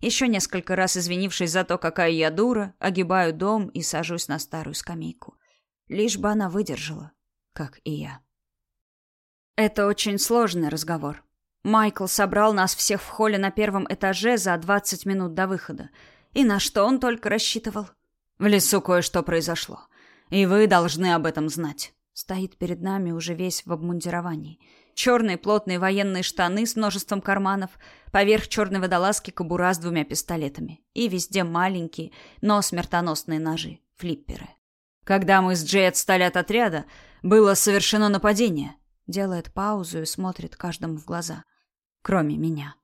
Еще несколько раз извинившись за то, какая я дура, огибаю дом и сажусь на старую скамейку. Лишь бы она выдержала, как и я. Это очень сложный разговор. Майкл собрал нас всех в холле на первом этаже за 20 минут до выхода. И на что он только рассчитывал? В лесу кое-что произошло. И вы должны об этом знать. Стоит перед нами уже весь в обмундировании. Черные плотные военные штаны с множеством карманов, поверх черной водолазки кобура с двумя пистолетами. И везде маленькие, но смертоносные ножи, флипперы. Когда мы с Джей отстали от отряда, было совершено нападение. Делает паузу и смотрит каждому в глаза. Кроме меня.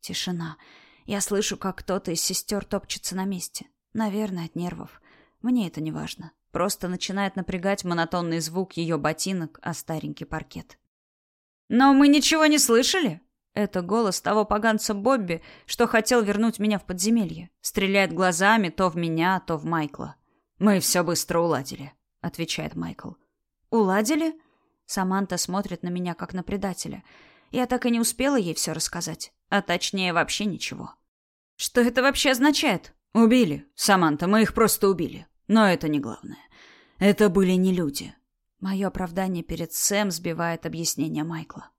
Тишина. Я слышу, как кто-то из сестер топчется на месте. Наверное, от нервов. Мне это не важно. Просто начинает напрягать монотонный звук ее ботинок о старенький паркет. «Но мы ничего не слышали?» Это голос того поганца Бобби, что хотел вернуть меня в подземелье. Стреляет глазами то в меня, то в Майкла. «Мы все быстро уладили», — отвечает Майкл. «Уладили?» Саманта смотрит на меня, как на предателя. Я так и не успела ей все рассказать. А точнее, вообще ничего. «Что это вообще означает?» «Убили. Саманта, мы их просто убили. Но это не главное. Это были не люди». Мое оправдание перед Сэм сбивает объяснение Майкла.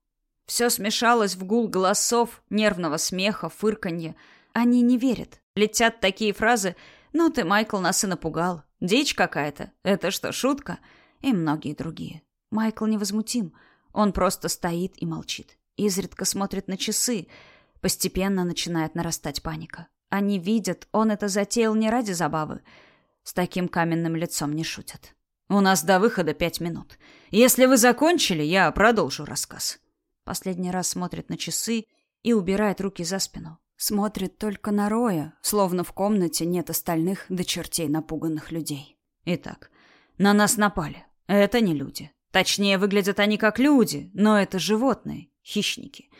Все смешалось в гул голосов, нервного смеха, фырканья. Они не верят. Летят такие фразы «Ну ты, Майкл, нас и напугал. Дичь какая-то. Это что, шутка?» И многие другие. Майкл невозмутим. Он просто стоит и молчит. Изредка смотрит на часы. Постепенно начинает нарастать паника. Они видят, он это затеял не ради забавы. С таким каменным лицом не шутят. «У нас до выхода пять минут. Если вы закончили, я продолжу рассказ». Последний раз смотрит на часы и убирает руки за спину. Смотрит только на Роя, словно в комнате нет остальных до чертей напуганных людей. Итак, на нас напали. Это не люди. Точнее, выглядят они как люди, но это животные, хищники.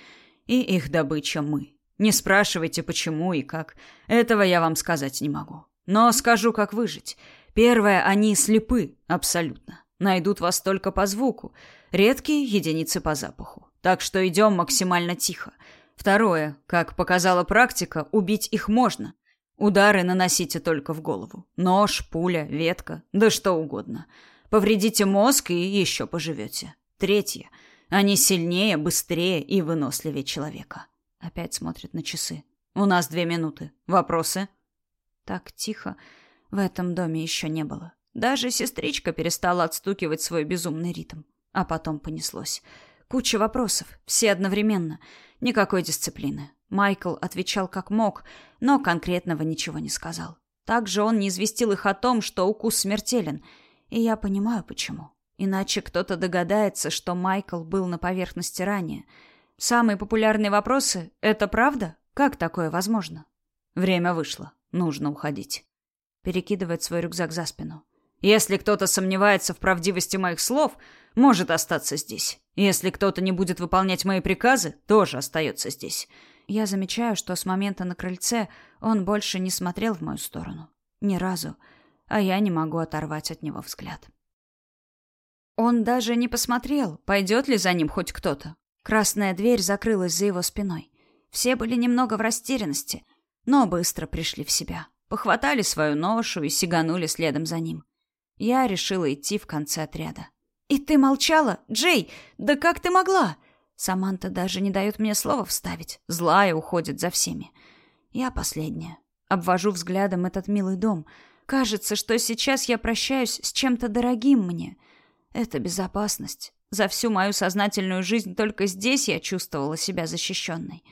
И их добыча мы. Не спрашивайте, почему и как. Этого я вам сказать не могу. Но скажу, как выжить. Первое, они слепы, абсолютно. Найдут вас только по звуку. Редкие единицы по запаху. Так что идем максимально тихо. Второе, как показала практика, убить их можно. Удары наносите только в голову. Нож, пуля, ветка, да что угодно. Повредите мозг и еще поживете. Третье. Они сильнее, быстрее и выносливее человека. Опять смотрит на часы. У нас две минуты. Вопросы? Так тихо в этом доме еще не было. Даже сестричка перестала отстукивать свой безумный ритм. А потом понеслось. Куча вопросов, все одновременно. Никакой дисциплины. Майкл отвечал как мог, но конкретного ничего не сказал. Также он не известил их о том, что укус смертелен — и я понимаю, почему. Иначе кто-то догадается, что Майкл был на поверхности ранее. Самые популярные вопросы — это правда? Как такое возможно? Время вышло. Нужно уходить. Перекидывает свой рюкзак за спину. Если кто-то сомневается в правдивости моих слов, может остаться здесь. Если кто-то не будет выполнять мои приказы, тоже остается здесь. Я замечаю, что с момента на крыльце он больше не смотрел в мою сторону. Ни разу а я не могу оторвать от него взгляд. Он даже не посмотрел, пойдет ли за ним хоть кто-то. Красная дверь закрылась за его спиной. Все были немного в растерянности, но быстро пришли в себя. Похватали свою ношу и сиганули следом за ним. Я решила идти в конце отряда. «И ты молчала? Джей, да как ты могла?» Саманта даже не дает мне слова вставить. Злая уходит за всеми. Я последняя. Обвожу взглядом этот милый дом — Кажется, что сейчас я прощаюсь с чем-то дорогим мне. Это безопасность. За всю мою сознательную жизнь только здесь я чувствовала себя защищенной.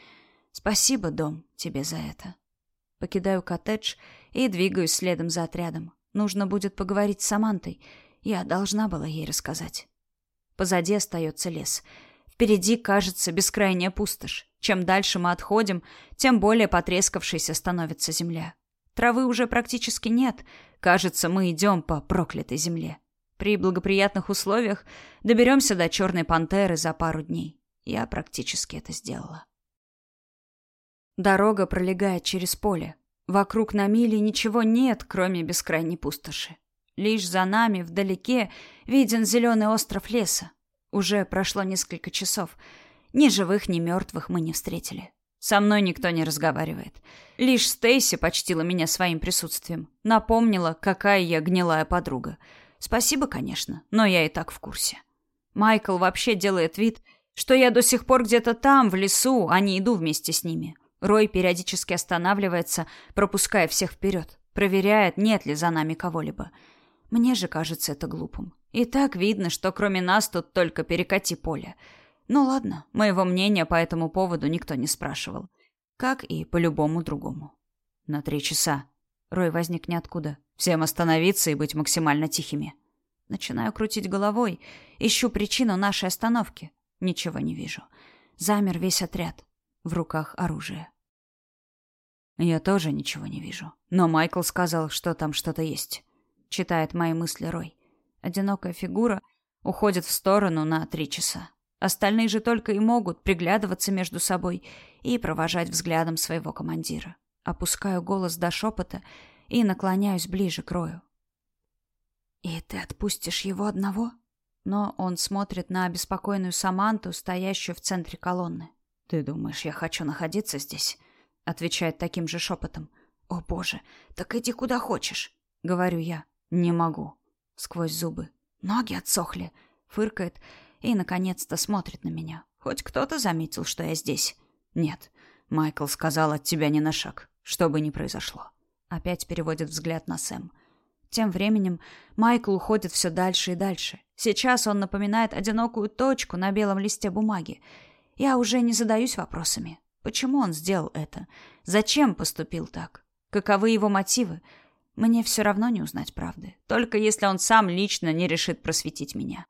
Спасибо, дом, тебе за это. Покидаю коттедж и двигаюсь следом за отрядом. Нужно будет поговорить с Самантой. Я должна была ей рассказать. Позади остается лес. Впереди, кажется, бескрайняя пустошь. Чем дальше мы отходим, тем более потрескавшейся становится земля. Травы уже практически нет. Кажется, мы идем по проклятой земле. При благоприятных условиях доберемся до Черной Пантеры за пару дней. Я практически это сделала. Дорога пролегает через поле. Вокруг на мили ничего нет, кроме бескрайней пустоши. Лишь за нами, вдалеке, виден зеленый остров леса. Уже прошло несколько часов. Ни живых, ни мертвых мы не встретили. Со мной никто не разговаривает. Лишь Стейси почтила меня своим присутствием. Напомнила, какая я гнилая подруга. Спасибо, конечно, но я и так в курсе. Майкл вообще делает вид, что я до сих пор где-то там, в лесу, а не иду вместе с ними. Рой периодически останавливается, пропуская всех вперед. Проверяет, нет ли за нами кого-либо. Мне же кажется это глупым. И так видно, что кроме нас тут только перекати поле. Ну ладно, моего мнения по этому поводу никто не спрашивал. Как и по любому другому. На три часа. Рой возник ниоткуда. Всем остановиться и быть максимально тихими. Начинаю крутить головой, ищу причину нашей остановки. Ничего не вижу. Замер весь отряд. В руках оружие. Я тоже ничего не вижу. Но Майкл сказал, что там что-то есть. Читает мои мысли Рой. Одинокая фигура уходит в сторону на три часа. Остальные же только и могут приглядываться между собой и провожать взглядом своего командира. Опускаю голос до шепота и наклоняюсь ближе к Рою. «И ты отпустишь его одного?» Но он смотрит на обеспокоенную Саманту, стоящую в центре колонны. «Ты думаешь, я хочу находиться здесь?» Отвечает таким же шепотом. «О, боже, так иди куда хочешь!» Говорю я. «Не могу». Сквозь зубы. Ноги отсохли. Фыркает и, наконец-то, смотрит на меня. Хоть кто-то заметил, что я здесь. Нет. Майкл сказал от тебя не на шаг. Что бы ни произошло. Опять переводит взгляд на Сэм. Тем временем Майкл уходит все дальше и дальше. Сейчас он напоминает одинокую точку на белом листе бумаги. Я уже не задаюсь вопросами. Почему он сделал это? Зачем поступил так? Каковы его мотивы? Мне все равно не узнать правды. Только если он сам лично не решит просветить меня.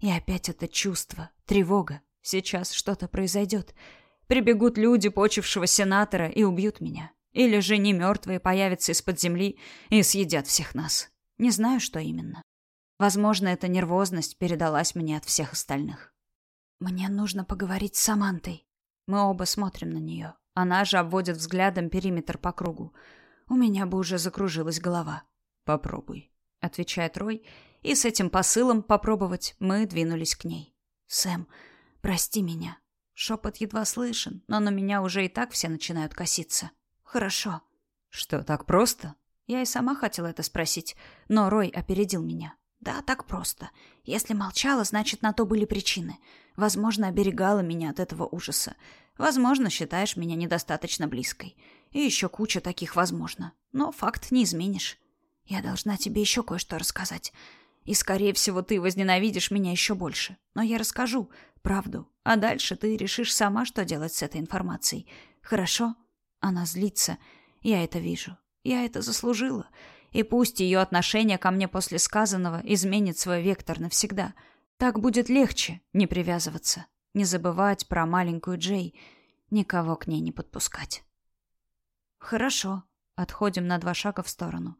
И опять это чувство, тревога. Сейчас что-то произойдет. Прибегут люди почившего сенатора и убьют меня. Или же не мертвые появятся из-под земли и съедят всех нас. Не знаю, что именно. Возможно, эта нервозность передалась мне от всех остальных. Мне нужно поговорить с Самантой. Мы оба смотрим на нее. Она же обводит взглядом периметр по кругу. У меня бы уже закружилась голова. Попробуй, отвечает Рой, и с этим посылом попробовать мы двинулись к ней. Сэм, прости меня. Шепот едва слышен, но на меня уже и так все начинают коситься. Хорошо. Что, так просто? Я и сама хотела это спросить, но Рой опередил меня. Да, так просто. Если молчала, значит, на то были причины. Возможно, оберегала меня от этого ужаса. Возможно, считаешь меня недостаточно близкой. И еще куча таких возможно. Но факт не изменишь. Я должна тебе еще кое-что рассказать. И, скорее всего, ты возненавидишь меня еще больше. Но я расскажу правду. А дальше ты решишь сама, что делать с этой информацией. Хорошо? Она злится. Я это вижу. Я это заслужила. И пусть ее отношение ко мне после сказанного изменит свой вектор навсегда. Так будет легче не привязываться, не забывать про маленькую Джей, никого к ней не подпускать. Хорошо. Отходим на два шага в сторону.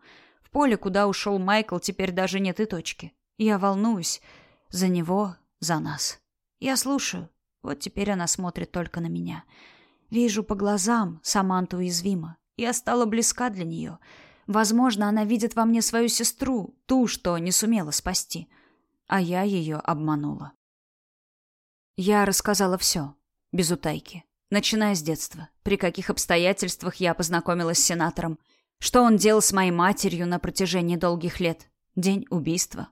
В поле, куда ушел Майкл, теперь даже нет и точки. Я волнуюсь. За него, за нас. Я слушаю. Вот теперь она смотрит только на меня. Вижу по глазам, Саманта уязвима. Я стала близка для нее. Возможно, она видит во мне свою сестру, ту, что не сумела спасти. А я ее обманула. Я рассказала все, без утайки. Начиная с детства, при каких обстоятельствах я познакомилась с сенатором, что он делал с моей матерью на протяжении долгих лет, день убийства,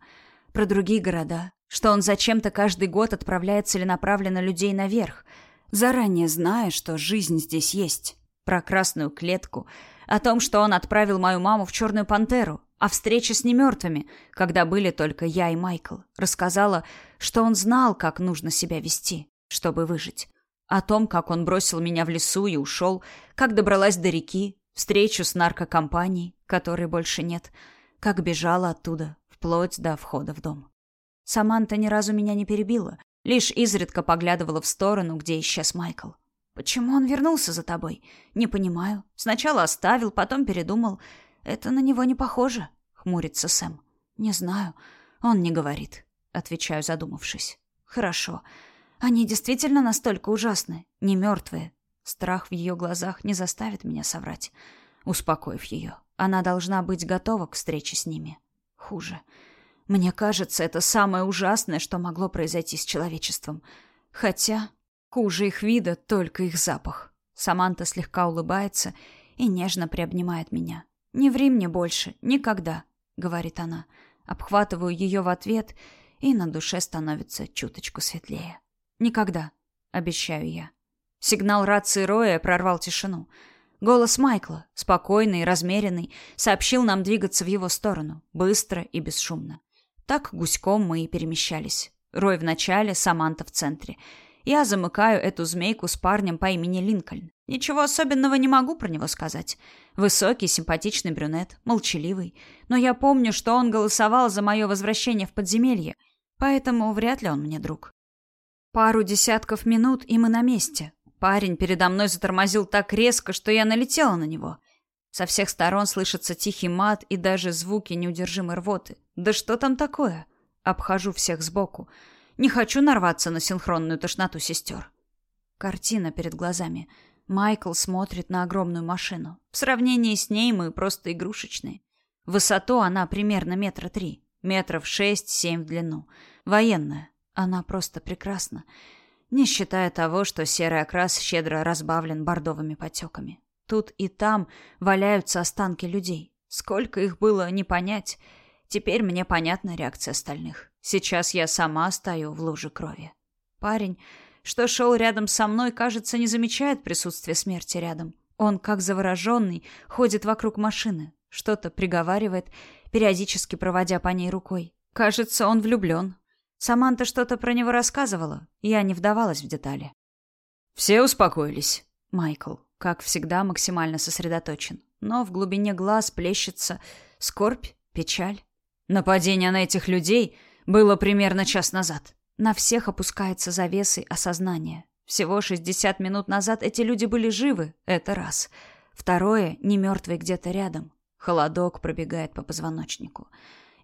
про другие города, что он зачем-то каждый год отправляет целенаправленно людей наверх — заранее зная, что жизнь здесь есть. Про красную клетку, о том, что он отправил мою маму в черную пантеру, о встрече с немертвыми, когда были только я и Майкл. Рассказала, что он знал, как нужно себя вести, чтобы выжить. О том, как он бросил меня в лесу и ушел, как добралась до реки, встречу с наркокомпанией, которой больше нет, как бежала оттуда, вплоть до входа в дом. Саманта ни разу меня не перебила, Лишь изредка поглядывала в сторону, где исчез Майкл. «Почему он вернулся за тобой? Не понимаю. Сначала оставил, потом передумал. Это на него не похоже», — хмурится Сэм. «Не знаю. Он не говорит», — отвечаю, задумавшись. «Хорошо. Они действительно настолько ужасны, не мертвые. Страх в ее глазах не заставит меня соврать. успокоив ее. Она должна быть готова к встрече с ними. Хуже. Мне кажется, это самое ужасное, что могло произойти с человечеством. Хотя хуже их вида только их запах. Саманта слегка улыбается и нежно приобнимает меня. «Не ври мне больше, никогда», — говорит она. Обхватываю ее в ответ, и на душе становится чуточку светлее. «Никогда», — обещаю я. Сигнал рации Роя прорвал тишину. Голос Майкла, спокойный и размеренный, сообщил нам двигаться в его сторону, быстро и бесшумно. Так гуськом мы и перемещались. Рой в начале, Саманта в центре. Я замыкаю эту змейку с парнем по имени Линкольн. Ничего особенного не могу про него сказать. Высокий, симпатичный брюнет, молчаливый. Но я помню, что он голосовал за мое возвращение в подземелье, поэтому вряд ли он мне друг. Пару десятков минут, и мы на месте. Парень передо мной затормозил так резко, что я налетела на него. Со всех сторон слышится тихий мат и даже звуки неудержимой рвоты. Да что там такое? Обхожу всех сбоку. Не хочу нарваться на синхронную тошноту сестер. Картина перед глазами. Майкл смотрит на огромную машину. В сравнении с ней мы просто игрушечные. Высоту она примерно метра три. Метров шесть-семь в длину. Военная. Она просто прекрасна. Не считая того, что серый окрас щедро разбавлен бордовыми потеками. Тут и там валяются останки людей. Сколько их было, не понять. Теперь мне понятна реакция остальных. Сейчас я сама стою в луже крови. Парень, что шел рядом со мной, кажется, не замечает присутствия смерти рядом. Он, как завороженный, ходит вокруг машины, что-то приговаривает, периодически проводя по ней рукой. Кажется, он влюблен. Саманта что-то про него рассказывала, я не вдавалась в детали. «Все успокоились?» Майкл, как всегда, максимально сосредоточен. Но в глубине глаз плещется скорбь, печаль. Нападение на этих людей было примерно час назад. На всех опускается завесы осознания. Всего 60 минут назад эти люди были живы, это раз. Второе, не мертвый где-то рядом. Холодок пробегает по позвоночнику.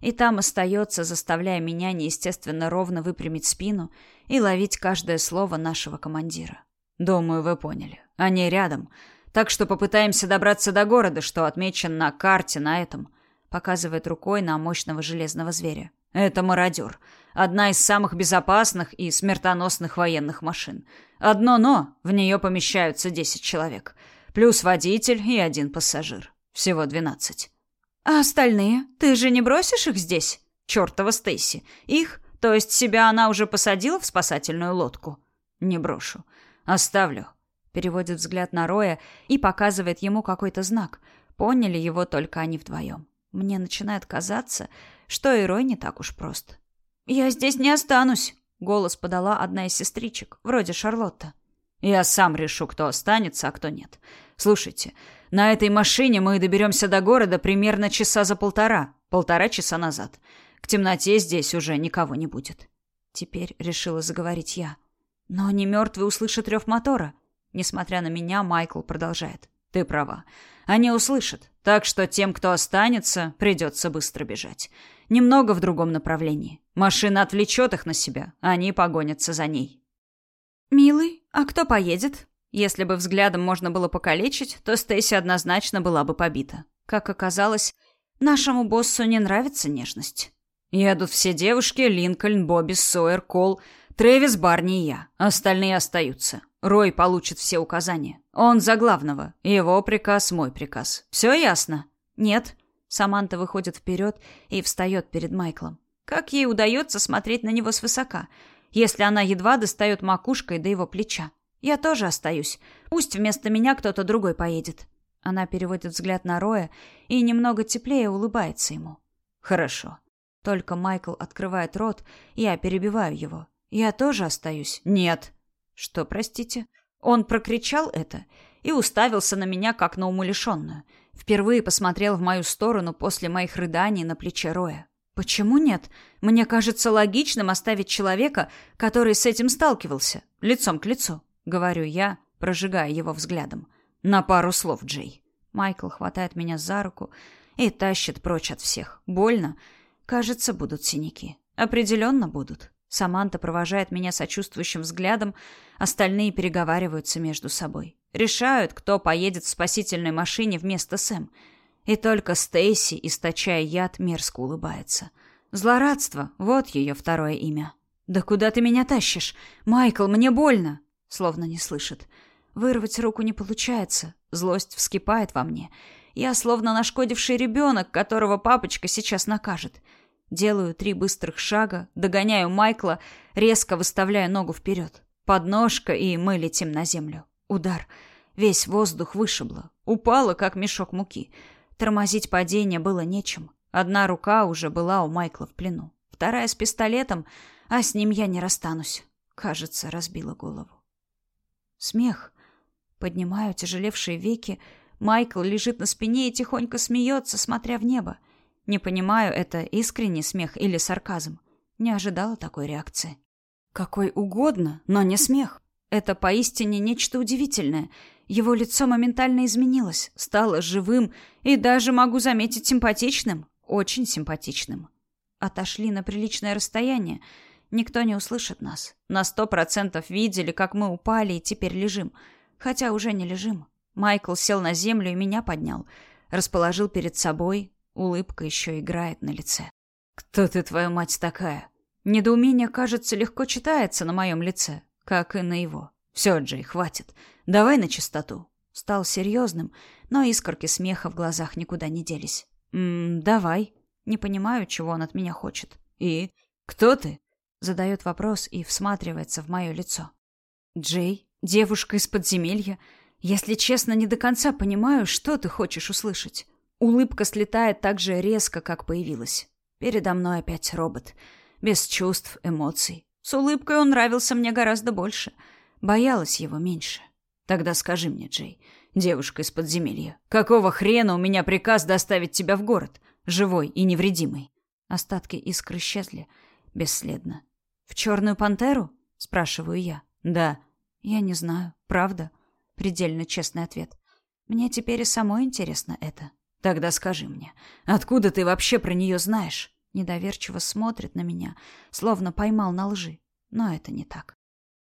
И там остается, заставляя меня неестественно ровно выпрямить спину и ловить каждое слово нашего командира. Думаю, вы поняли. Они рядом. Так что попытаемся добраться до города, что отмечен на карте на этом. Показывает рукой на мощного железного зверя. Это мародер. Одна из самых безопасных и смертоносных военных машин. Одно «но» — в нее помещаются десять человек. Плюс водитель и один пассажир. Всего двенадцать. «А остальные? Ты же не бросишь их здесь?» «Чёртова Стейси. Их, то есть себя она уже посадила в спасательную лодку?» «Не брошу. Оставлю». Переводит взгляд на Роя и показывает ему какой-то знак. Поняли его только они вдвоем. Мне начинает казаться, что и Рой не так уж прост. «Я здесь не останусь», — голос подала одна из сестричек, вроде Шарлотта. «Я сам решу, кто останется, а кто нет. Слушайте, на этой машине мы доберемся до города примерно часа за полтора, полтора часа назад. К темноте здесь уже никого не будет». Теперь решила заговорить я. Но не мертвый услышит рев мотора. Несмотря на меня, Майкл продолжает. Ты права. Они услышат. Так что тем, кто останется, придется быстро бежать. Немного в другом направлении. Машина отвлечет их на себя, они погонятся за ней. «Милый, а кто поедет?» Если бы взглядом можно было покалечить, то Стейси однозначно была бы побита. Как оказалось, нашему боссу не нравится нежность. Едут все девушки, Линкольн, Бобби, Сойер, Кол, Трэвис, Барни и я. Остальные остаются. Рой получит все указания. Он за главного. Его приказ – мой приказ. Все ясно? Нет. Саманта выходит вперед и встает перед Майклом. Как ей удается смотреть на него свысока, если она едва достает макушкой до его плеча? Я тоже остаюсь. Пусть вместо меня кто-то другой поедет. Она переводит взгляд на Роя и немного теплее улыбается ему. Хорошо. Только Майкл открывает рот, я перебиваю его. Я тоже остаюсь. Нет. Что, простите? Он прокричал это и уставился на меня, как на умалишенную. Впервые посмотрел в мою сторону после моих рыданий на плече Роя. Почему нет? Мне кажется логичным оставить человека, который с этим сталкивался, лицом к лицу, говорю я, прожигая его взглядом. На пару слов, Джей. Майкл хватает меня за руку и тащит прочь от всех. Больно. Кажется, будут синяки. Определенно будут. Саманта провожает меня сочувствующим взглядом, остальные переговариваются между собой. Решают, кто поедет в спасительной машине вместо Сэм. И только Стейси, источая яд, мерзко улыбается. Злорадство — вот ее второе имя. «Да куда ты меня тащишь? Майкл, мне больно!» Словно не слышит. Вырвать руку не получается. Злость вскипает во мне. Я словно нашкодивший ребенок, которого папочка сейчас накажет. Делаю три быстрых шага, догоняю Майкла, резко выставляя ногу вперед. Подножка, и мы летим на землю. Удар. Весь воздух вышибло. Упала, как мешок муки. Тормозить падение было нечем. Одна рука уже была у Майкла в плену. Вторая с пистолетом, а с ним я не расстанусь. Кажется, разбила голову. Смех. Поднимаю тяжелевшие веки. Майкл лежит на спине и тихонько смеется, смотря в небо. Не понимаю, это искренний смех или сарказм. Не ожидала такой реакции. Какой угодно, но не смех. Это поистине нечто удивительное. Его лицо моментально изменилось, стало живым и даже, могу заметить, симпатичным. Очень симпатичным. Отошли на приличное расстояние. Никто не услышит нас. На сто процентов видели, как мы упали и теперь лежим. Хотя уже не лежим. Майкл сел на землю и меня поднял. Расположил перед собой. Улыбка еще играет на лице. «Кто ты, твою мать, такая?» Недоумение, кажется, легко читается на моем лице, как и на его. «Все, Джей, хватит. Давай на чистоту». Стал серьезным, но искорки смеха в глазах никуда не делись. «Ммм, давай». Не понимаю, чего он от меня хочет. «И? Кто ты?» Задает вопрос и всматривается в мое лицо. «Джей, девушка из подземелья. Если честно, не до конца понимаю, что ты хочешь услышать». Улыбка слетает так же резко, как появилась. Передо мной опять робот. Без чувств, эмоций. С улыбкой он нравился мне гораздо больше. Боялась его меньше. Тогда скажи мне, Джей, девушка из подземелья, какого хрена у меня приказ доставить тебя в город, живой и невредимый? Остатки искры исчезли бесследно. В черную пантеру? спрашиваю я. Да. Я не знаю, правда? Предельно честный ответ. Мне теперь и самой интересно это. Тогда скажи мне, откуда ты вообще про нее знаешь? Недоверчиво смотрит на меня, словно поймал на лжи. Но это не так.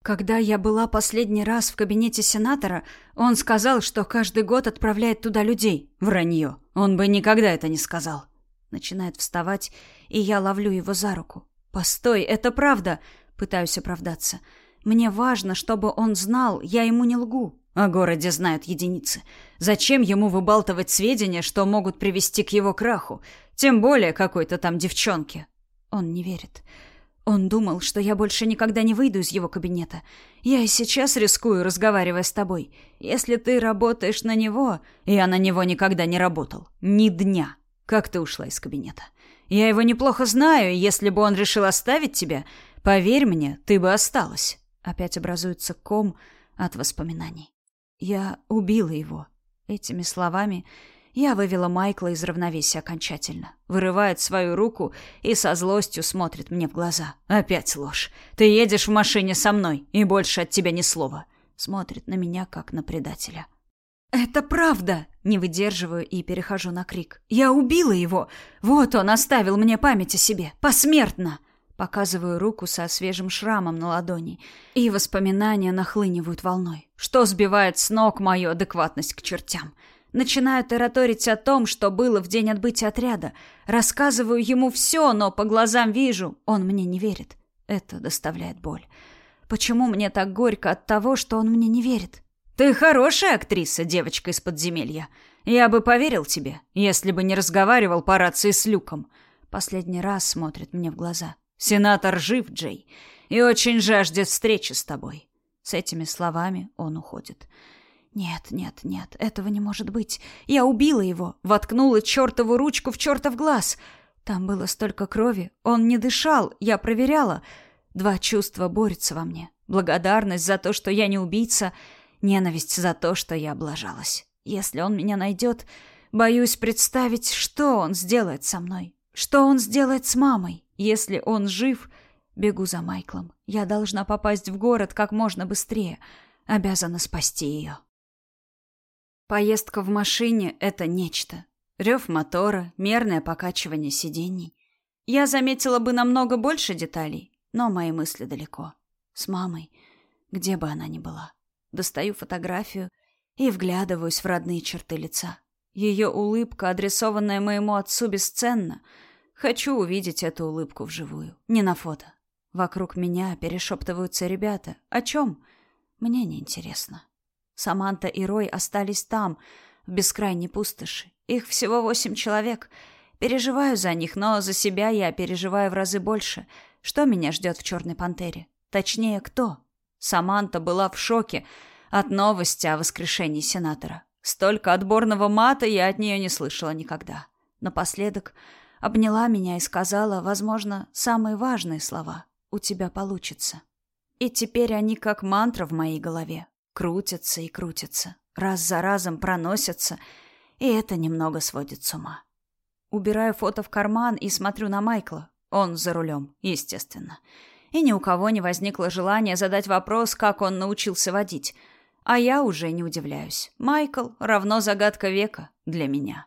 Когда я была последний раз в кабинете сенатора, он сказал, что каждый год отправляет туда людей. Вранье. Он бы никогда это не сказал. Начинает вставать, и я ловлю его за руку. «Постой, это правда!» Пытаюсь оправдаться. «Мне важно, чтобы он знал, я ему не лгу. О городе знают единицы. Зачем ему выбалтывать сведения, что могут привести к его краху? Тем более какой-то там девчонке?» Он не верит. Он думал, что я больше никогда не выйду из его кабинета. Я и сейчас рискую, разговаривая с тобой. Если ты работаешь на него, я на него никогда не работал. Ни дня. Как ты ушла из кабинета? Я его неплохо знаю, и если бы он решил оставить тебя, поверь мне, ты бы осталась. Опять образуется ком от воспоминаний. Я убила его. Этими словами я вывела Майкла из равновесия окончательно. Вырывает свою руку и со злостью смотрит мне в глаза. Опять ложь. Ты едешь в машине со мной, и больше от тебя ни слова. Смотрит на меня, как на предателя. «Это правда!» Не выдерживаю и перехожу на крик. «Я убила его! Вот он оставил мне память о себе! Посмертно!» Показываю руку со свежим шрамом на ладони, и воспоминания нахлынивают волной. Что сбивает с ног мою адекватность к чертям? Начинаю тараторить о том, что было в день отбытия отряда. Рассказываю ему все, но по глазам вижу, он мне не верит. Это доставляет боль. Почему мне так горько от того, что он мне не верит? Ты хорошая актриса, девочка из подземелья. Я бы поверил тебе, если бы не разговаривал по рации с Люком. Последний раз смотрит мне в глаза. Сенатор жив, Джей, и очень жаждет встречи с тобой. С этими словами он уходит. Нет, нет, нет, этого не может быть. Я убила его, воткнула чертову ручку в чертов глаз. Там было столько крови, он не дышал, я проверяла. Два чувства борются во мне. Благодарность за то, что я не убийца, ненависть за то, что я облажалась. Если он меня найдет, боюсь представить, что он сделает со мной. Что он сделает с мамой, если он жив? Бегу за Майклом. Я должна попасть в город как можно быстрее. Обязана спасти ее. Поездка в машине — это нечто. Рев мотора, мерное покачивание сидений. Я заметила бы намного больше деталей. Но мои мысли далеко. С мамой, где бы она ни была. Достаю фотографию и вглядываюсь в родные черты лица. Ее улыбка, адресованная моему отцу, бесценна. Хочу увидеть эту улыбку вживую, не на фото. Вокруг меня перешептываются ребята. О чем? Мне не интересно. Саманта и Рой остались там, в бескрайней пустоши. Их всего восемь человек. Переживаю за них, но за себя я переживаю в разы больше. Что меня ждет в «Черной пантере»? Точнее, кто? Саманта была в шоке от новости о воскрешении сенатора. Столько отборного мата я от нее не слышала никогда. Напоследок обняла меня и сказала, возможно, самые важные слова. «У тебя получится». И теперь они как мантра в моей голове. Крутятся и крутятся. Раз за разом проносятся. И это немного сводит с ума. Убираю фото в карман и смотрю на Майкла. Он за рулем, естественно. И ни у кого не возникло желания задать вопрос, как он научился водить – а я уже не удивляюсь. Майкл равно загадка века для меня.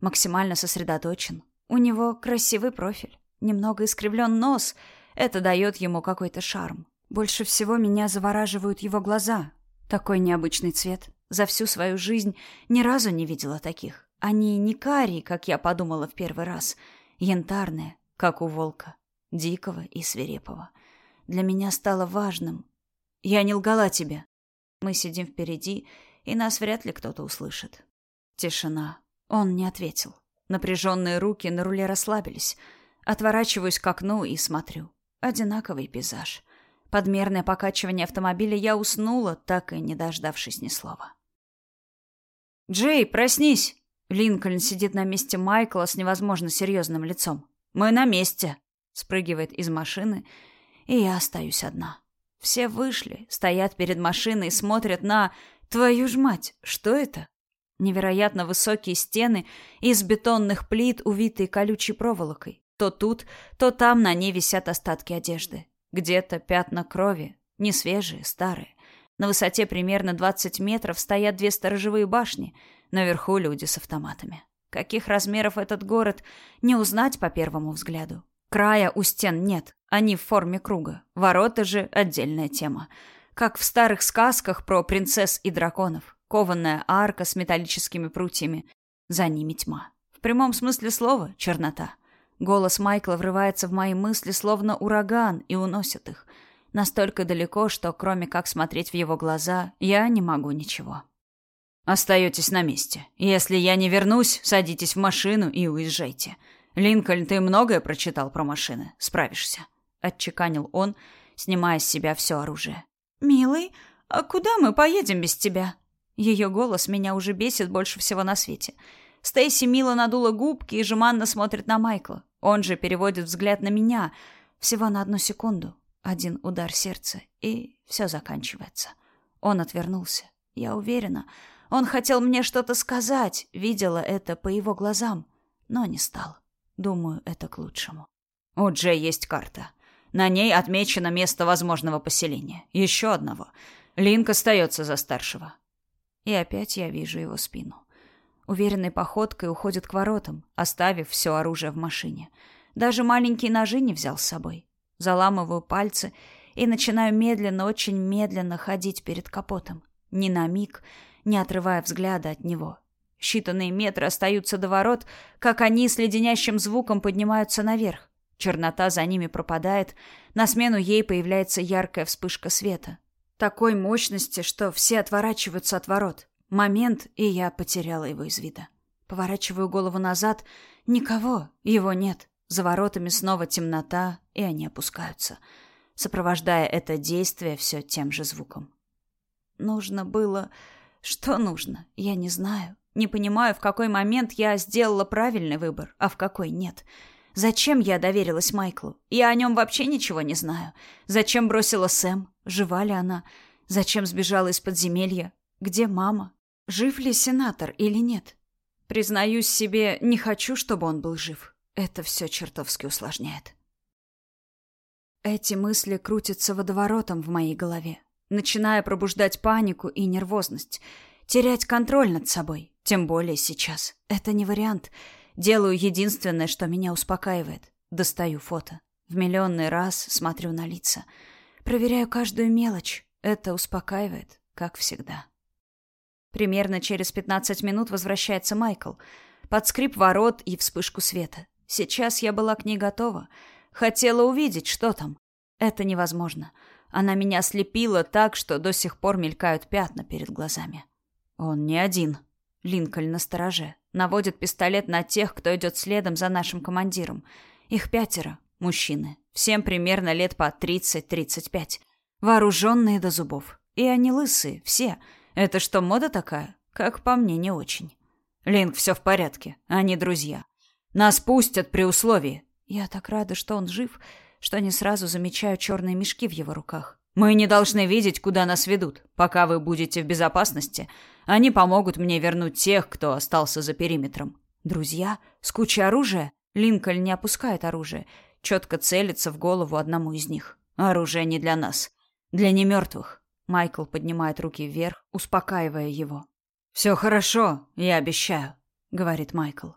Максимально сосредоточен. У него красивый профиль. Немного искривлен нос. Это дает ему какой-то шарм. Больше всего меня завораживают его глаза. Такой необычный цвет. За всю свою жизнь ни разу не видела таких. Они не карие, как я подумала в первый раз. Янтарные, как у волка. Дикого и свирепого. Для меня стало важным. Я не лгала тебе. Мы сидим впереди, и нас вряд ли кто-то услышит. Тишина. Он не ответил. Напряженные руки на руле расслабились. Отворачиваюсь к окну и смотрю. Одинаковый пейзаж. Подмерное покачивание автомобиля я уснула, так и не дождавшись ни слова. «Джей, проснись!» Линкольн сидит на месте Майкла с невозможно серьезным лицом. «Мы на месте!» Спрыгивает из машины, и я остаюсь одна. Все вышли, стоят перед машиной и смотрят на... Твою ж мать, что это? Невероятно высокие стены из бетонных плит, увитые колючей проволокой. То тут, то там на ней висят остатки одежды. Где-то пятна крови, не свежие, старые. На высоте примерно 20 метров стоят две сторожевые башни, наверху люди с автоматами. Каких размеров этот город, не узнать по первому взгляду. Края у стен нет, они в форме круга. Ворота же — отдельная тема. Как в старых сказках про принцесс и драконов. Кованная арка с металлическими прутьями. За ними тьма. В прямом смысле слова — чернота. Голос Майкла врывается в мои мысли, словно ураган, и уносит их. Настолько далеко, что, кроме как смотреть в его глаза, я не могу ничего. «Остаетесь на месте. Если я не вернусь, садитесь в машину и уезжайте. «Линкольн, ты многое прочитал про машины. Справишься», — отчеканил он, снимая с себя все оружие. «Милый, а куда мы поедем без тебя?» Ее голос меня уже бесит больше всего на свете. Стейси мило надула губки и жеманно смотрит на Майкла. Он же переводит взгляд на меня. Всего на одну секунду. Один удар сердца, и все заканчивается. Он отвернулся. Я уверена, он хотел мне что-то сказать, видела это по его глазам, но не стал. Думаю, это к лучшему. У Джей есть карта. На ней отмечено место возможного поселения. Еще одного. Линк остается за старшего. И опять я вижу его спину. Уверенной походкой уходит к воротам, оставив все оружие в машине. Даже маленькие ножи не взял с собой. Заламываю пальцы и начинаю медленно, очень медленно ходить перед капотом. Ни на миг, не отрывая взгляда от него. Считанные метры остаются до ворот, как они с леденящим звуком поднимаются наверх. Чернота за ними пропадает, на смену ей появляется яркая вспышка света. Такой мощности, что все отворачиваются от ворот. Момент, и я потеряла его из вида. Поворачиваю голову назад. Никого, его нет. За воротами снова темнота, и они опускаются, сопровождая это действие все тем же звуком. Нужно было... Что нужно? Я не знаю. Не понимаю, в какой момент я сделала правильный выбор, а в какой нет. Зачем я доверилась Майклу? Я о нем вообще ничего не знаю. Зачем бросила Сэм? Жива ли она? Зачем сбежала из подземелья? Где мама? Жив ли сенатор или нет? Признаюсь себе, не хочу, чтобы он был жив. Это все чертовски усложняет. Эти мысли крутятся водоворотом в моей голове, начиная пробуждать панику и нервозность, терять контроль над собой. Тем более сейчас. Это не вариант. Делаю единственное, что меня успокаивает. Достаю фото. В миллионный раз смотрю на лица. Проверяю каждую мелочь. Это успокаивает, как всегда. Примерно через 15 минут возвращается Майкл. Под скрип ворот и вспышку света. Сейчас я была к ней готова. Хотела увидеть, что там. Это невозможно. Она меня ослепила так, что до сих пор мелькают пятна перед глазами. Он не один. Линкольн на стороже. Наводит пистолет на тех, кто идет следом за нашим командиром. Их пятеро. Мужчины. Всем примерно лет по 30-35. Вооруженные до зубов. И они лысые. Все. Это что, мода такая? Как по мне, не очень. Линк, все в порядке. Они друзья. Нас пустят при условии. Я так рада, что он жив, что не сразу замечаю черные мешки в его руках. Мы не должны видеть, куда нас ведут. Пока вы будете в безопасности, они помогут мне вернуть тех, кто остался за периметром. Друзья? С кучей оружия? Линкольн не опускает оружие, четко целится в голову одному из них. Оружие не для нас. Для немертвых. Майкл поднимает руки вверх, успокаивая его. «Все хорошо, я обещаю», — говорит Майкл.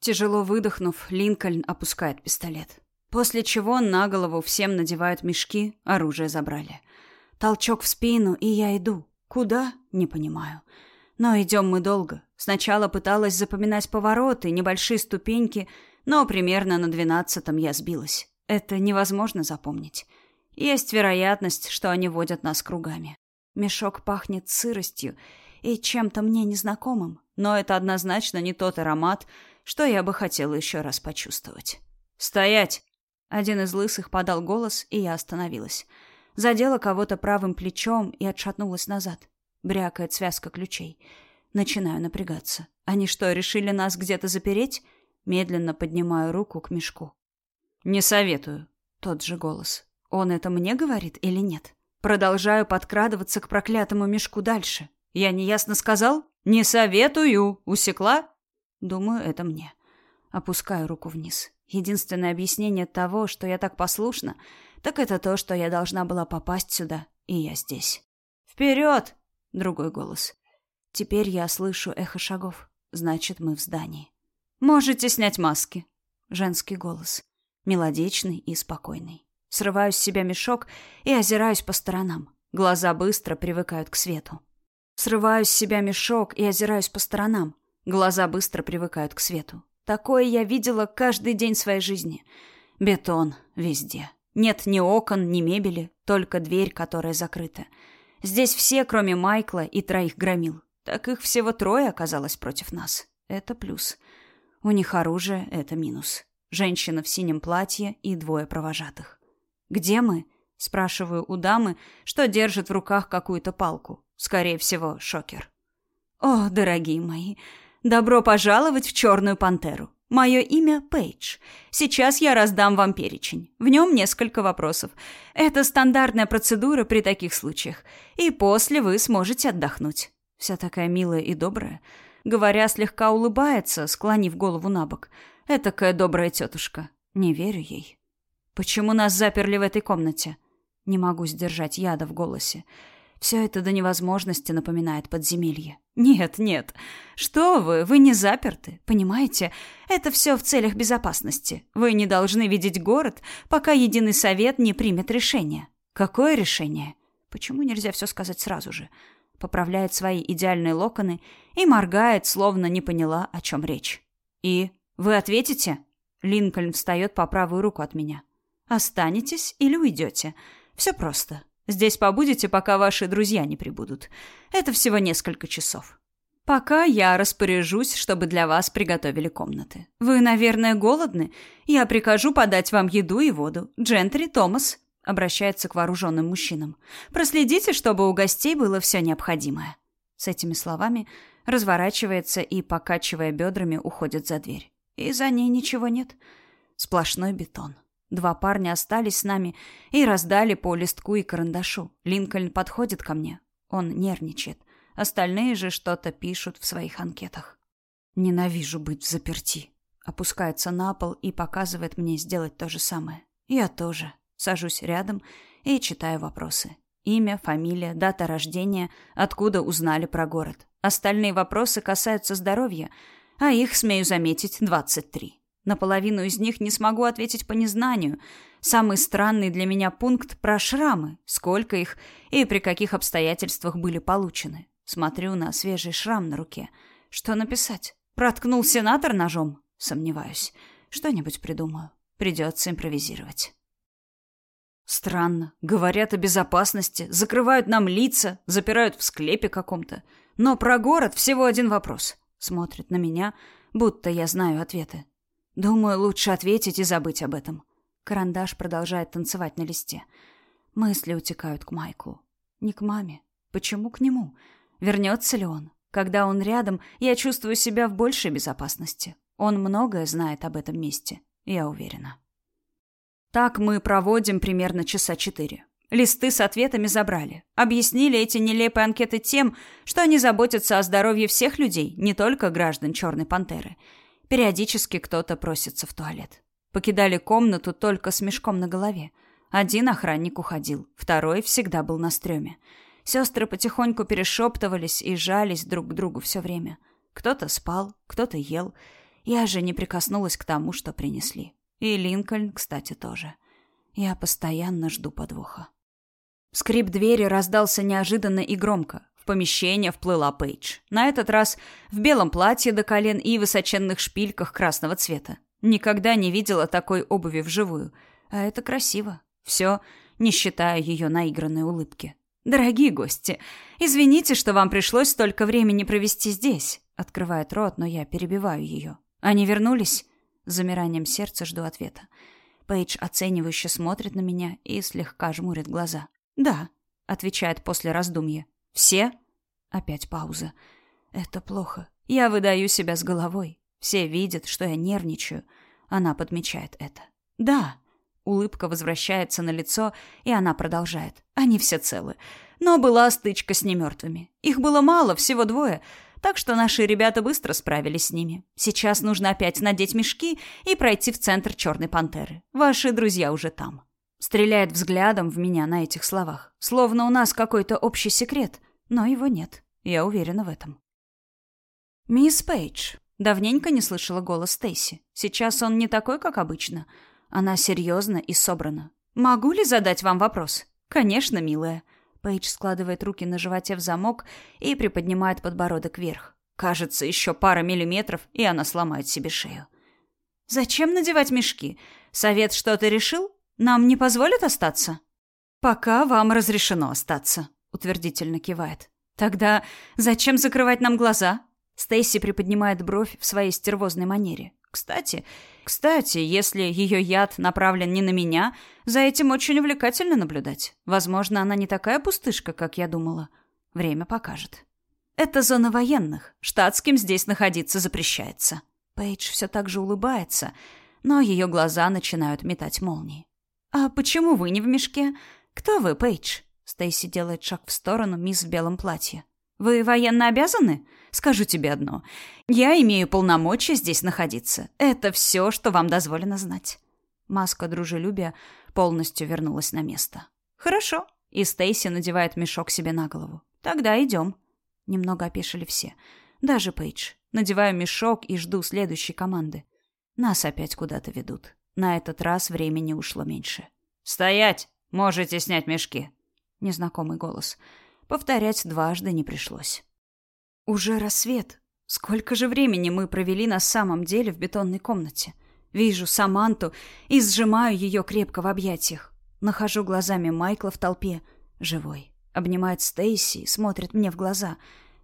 Тяжело выдохнув, Линкольн опускает пистолет. После чего на голову всем надевают мешки, оружие забрали. Толчок в спину, и я иду. Куда? Не понимаю. Но идем мы долго. Сначала пыталась запоминать повороты, небольшие ступеньки, но примерно на двенадцатом я сбилась. Это невозможно запомнить. Есть вероятность, что они водят нас кругами. Мешок пахнет сыростью и чем-то мне незнакомым, но это однозначно не тот аромат, что я бы хотела еще раз почувствовать. «Стоять!» Один из лысых подал голос, и я остановилась. Задела кого-то правым плечом и отшатнулась назад. Брякает связка ключей. Начинаю напрягаться. Они что, решили нас где-то запереть? Медленно поднимаю руку к мешку. «Не советую». Тот же голос. Он это мне говорит или нет? Продолжаю подкрадываться к проклятому мешку дальше. Я неясно сказал? Не советую. Усекла? Думаю, это мне. Опускаю руку вниз. Единственное объяснение того, что я так послушна, так это то, что я должна была попасть сюда, и я здесь. «Вперед!» — другой голос. Теперь я слышу эхо шагов. Значит, мы в здании. «Можете снять маски!» Женский голос. Мелодичный и спокойный. Срываю с себя мешок и озираюсь по сторонам. Глаза быстро привыкают к свету. Срываю с себя мешок и озираюсь по сторонам. Глаза быстро привыкают к свету. Такое я видела каждый день своей жизни. Бетон везде. Нет ни окон, ни мебели, только дверь, которая закрыта. Здесь все, кроме Майкла и троих громил. Так их всего трое оказалось против нас. Это плюс. У них оружие — это минус. Женщина в синем платье и двое провожатых. «Где мы?» — спрашиваю у дамы, что держит в руках какую-то палку. Скорее всего, шокер. «О, дорогие мои, добро пожаловать в Черную Пантеру. Мое имя Пейдж. Сейчас я раздам вам перечень. В нем несколько вопросов. Это стандартная процедура при таких случаях. И после вы сможете отдохнуть. Вся такая милая и добрая. Говоря, слегка улыбается, склонив голову на бок. Этакая добрая тетушка. Не верю ей. Почему нас заперли в этой комнате? Не могу сдержать яда в голосе. Все это до невозможности напоминает подземелье. Нет, нет. Что вы? Вы не заперты, понимаете? Это все в целях безопасности. Вы не должны видеть город, пока единый совет не примет решение. Какое решение? Почему нельзя все сказать сразу же? Поправляет свои идеальные локоны и моргает, словно не поняла, о чем речь. И вы ответите? Линкольн встает по правую руку от меня. Останетесь или уйдете. Все просто. Здесь побудете, пока ваши друзья не прибудут. Это всего несколько часов. Пока я распоряжусь, чтобы для вас приготовили комнаты. Вы, наверное, голодны? Я прикажу подать вам еду и воду. Джентри, Томас, обращается к вооруженным мужчинам. Проследите, чтобы у гостей было все необходимое. С этими словами разворачивается и, покачивая бедрами, уходит за дверь. И за ней ничего нет. Сплошной бетон. Два парня остались с нами и раздали по листку и карандашу. Линкольн подходит ко мне. Он нервничает. Остальные же что-то пишут в своих анкетах. Ненавижу быть в заперти. Опускается на пол и показывает мне сделать то же самое. Я тоже. Сажусь рядом и читаю вопросы. Имя, фамилия, дата рождения, откуда узнали про город. Остальные вопросы касаются здоровья, а их, смею заметить, 23. На половину из них не смогу ответить по незнанию. Самый странный для меня пункт про шрамы. Сколько их и при каких обстоятельствах были получены. Смотрю на свежий шрам на руке. Что написать? Проткнул сенатор ножом? Сомневаюсь. Что-нибудь придумаю. Придется импровизировать. Странно. Говорят о безопасности, закрывают нам лица, запирают в склепе каком-то. Но про город всего один вопрос. Смотрит на меня, будто я знаю ответы. Думаю, лучше ответить и забыть об этом. Карандаш продолжает танцевать на листе. Мысли утекают к Майклу. Не к маме. Почему к нему? Вернется ли он? Когда он рядом, я чувствую себя в большей безопасности. Он многое знает об этом месте, я уверена. Так мы проводим примерно часа четыре. Листы с ответами забрали. Объяснили эти нелепые анкеты тем, что они заботятся о здоровье всех людей, не только граждан Черной Пантеры. Периодически кто-то просится в туалет. Покидали комнату только с мешком на голове. Один охранник уходил, второй всегда был на стреме. Сестры потихоньку перешептывались и жались друг к другу все время. Кто-то спал, кто-то ел. Я же не прикоснулась к тому, что принесли. И Линкольн, кстати, тоже. Я постоянно жду подвоха. Скрип двери раздался неожиданно и громко. В помещение вплыла Пейдж. На этот раз в белом платье до колен и высоченных шпильках красного цвета. Никогда не видела такой обуви вживую. А это красиво. Все, не считая ее наигранной улыбки. «Дорогие гости, извините, что вам пришлось столько времени провести здесь», — открывает рот, но я перебиваю ее. «Они вернулись?» Замиранием сердца жду ответа. Пейдж оценивающе смотрит на меня и слегка жмурит глаза. «Да», — отвечает после раздумья. «Все?» Опять пауза. «Это плохо. Я выдаю себя с головой. Все видят, что я нервничаю. Она подмечает это. «Да». Улыбка возвращается на лицо, и она продолжает. Они все целы. Но была стычка с немертвыми. Их было мало, всего двое, так что наши ребята быстро справились с ними. Сейчас нужно опять надеть мешки и пройти в центр Черной Пантеры. Ваши друзья уже там. Стреляет взглядом в меня на этих словах. Словно у нас какой-то общий секрет. Но его нет. Я уверена в этом. «Мисс Пейдж». Давненько не слышала голос Стейси. Сейчас он не такой, как обычно. Она серьезна и собрана. «Могу ли задать вам вопрос?» «Конечно, милая». Пейдж складывает руки на животе в замок и приподнимает подбородок вверх. Кажется, еще пара миллиметров, и она сломает себе шею. «Зачем надевать мешки? Совет что-то решил? Нам не позволят остаться?» «Пока вам разрешено остаться», — утвердительно кивает. «Тогда зачем закрывать нам глаза?» Стейси приподнимает бровь в своей стервозной манере. Кстати, кстати, если ее яд направлен не на меня, за этим очень увлекательно наблюдать. Возможно, она не такая пустышка, как я думала. Время покажет. Это зона военных. Штатским здесь находиться запрещается. Пейдж все так же улыбается, но ее глаза начинают метать молнии. «А почему вы не в мешке? Кто вы, Пейдж?» Стейси делает шаг в сторону мисс в белом платье. «Вы военно обязаны?» Скажу тебе одно. Я имею полномочия здесь находиться. Это все, что вам дозволено знать». Маска дружелюбия полностью вернулась на место. «Хорошо». И Стейси надевает мешок себе на голову. «Тогда идем». Немного опешили все. Даже Пейдж. Надеваю мешок и жду следующей команды. Нас опять куда-то ведут. На этот раз времени ушло меньше. «Стоять! Можете снять мешки!» Незнакомый голос. Повторять дважды не пришлось. Уже рассвет. Сколько же времени мы провели на самом деле в бетонной комнате? Вижу Саманту и сжимаю ее крепко в объятиях. Нахожу глазами Майкла в толпе. Живой. Обнимает Стейси и смотрит мне в глаза.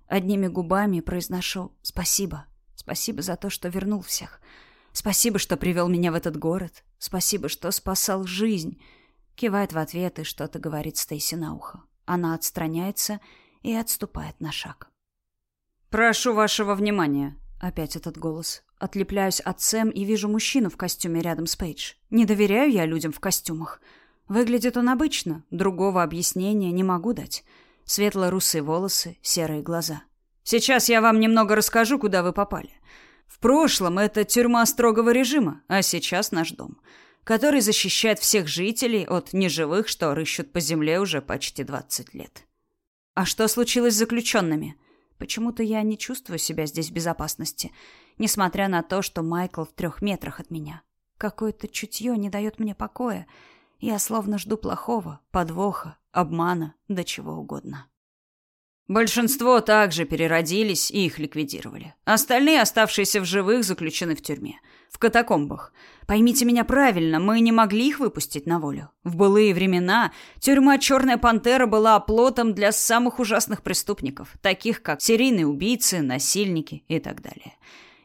Одними губами произношу «Спасибо». Спасибо за то, что вернул всех. Спасибо, что привел меня в этот город. Спасибо, что спасал жизнь. Кивает в ответ и что-то говорит Стейси на ухо. Она отстраняется и отступает на шаг. «Прошу вашего внимания». Опять этот голос. Отлепляюсь от Сэм и вижу мужчину в костюме рядом с Пейдж. Не доверяю я людям в костюмах. Выглядит он обычно, другого объяснения не могу дать. Светло-русые волосы, серые глаза. Сейчас я вам немного расскажу, куда вы попали. В прошлом это тюрьма строгого режима, а сейчас наш дом, который защищает всех жителей от неживых, что рыщут по земле уже почти 20 лет. А что случилось с заключенными? Почему-то я не чувствую себя здесь в безопасности, несмотря на то, что Майкл в трех метрах от меня. Какое-то чутье не дает мне покоя. Я словно жду плохого, подвоха, обмана, да чего угодно. Большинство также переродились и их ликвидировали. Остальные, оставшиеся в живых, заключены в тюрьме. В катакомбах. Поймите меня правильно, мы не могли их выпустить на волю. В былые времена тюрьма «Черная пантера» была оплотом для самых ужасных преступников, таких как серийные убийцы, насильники и так далее.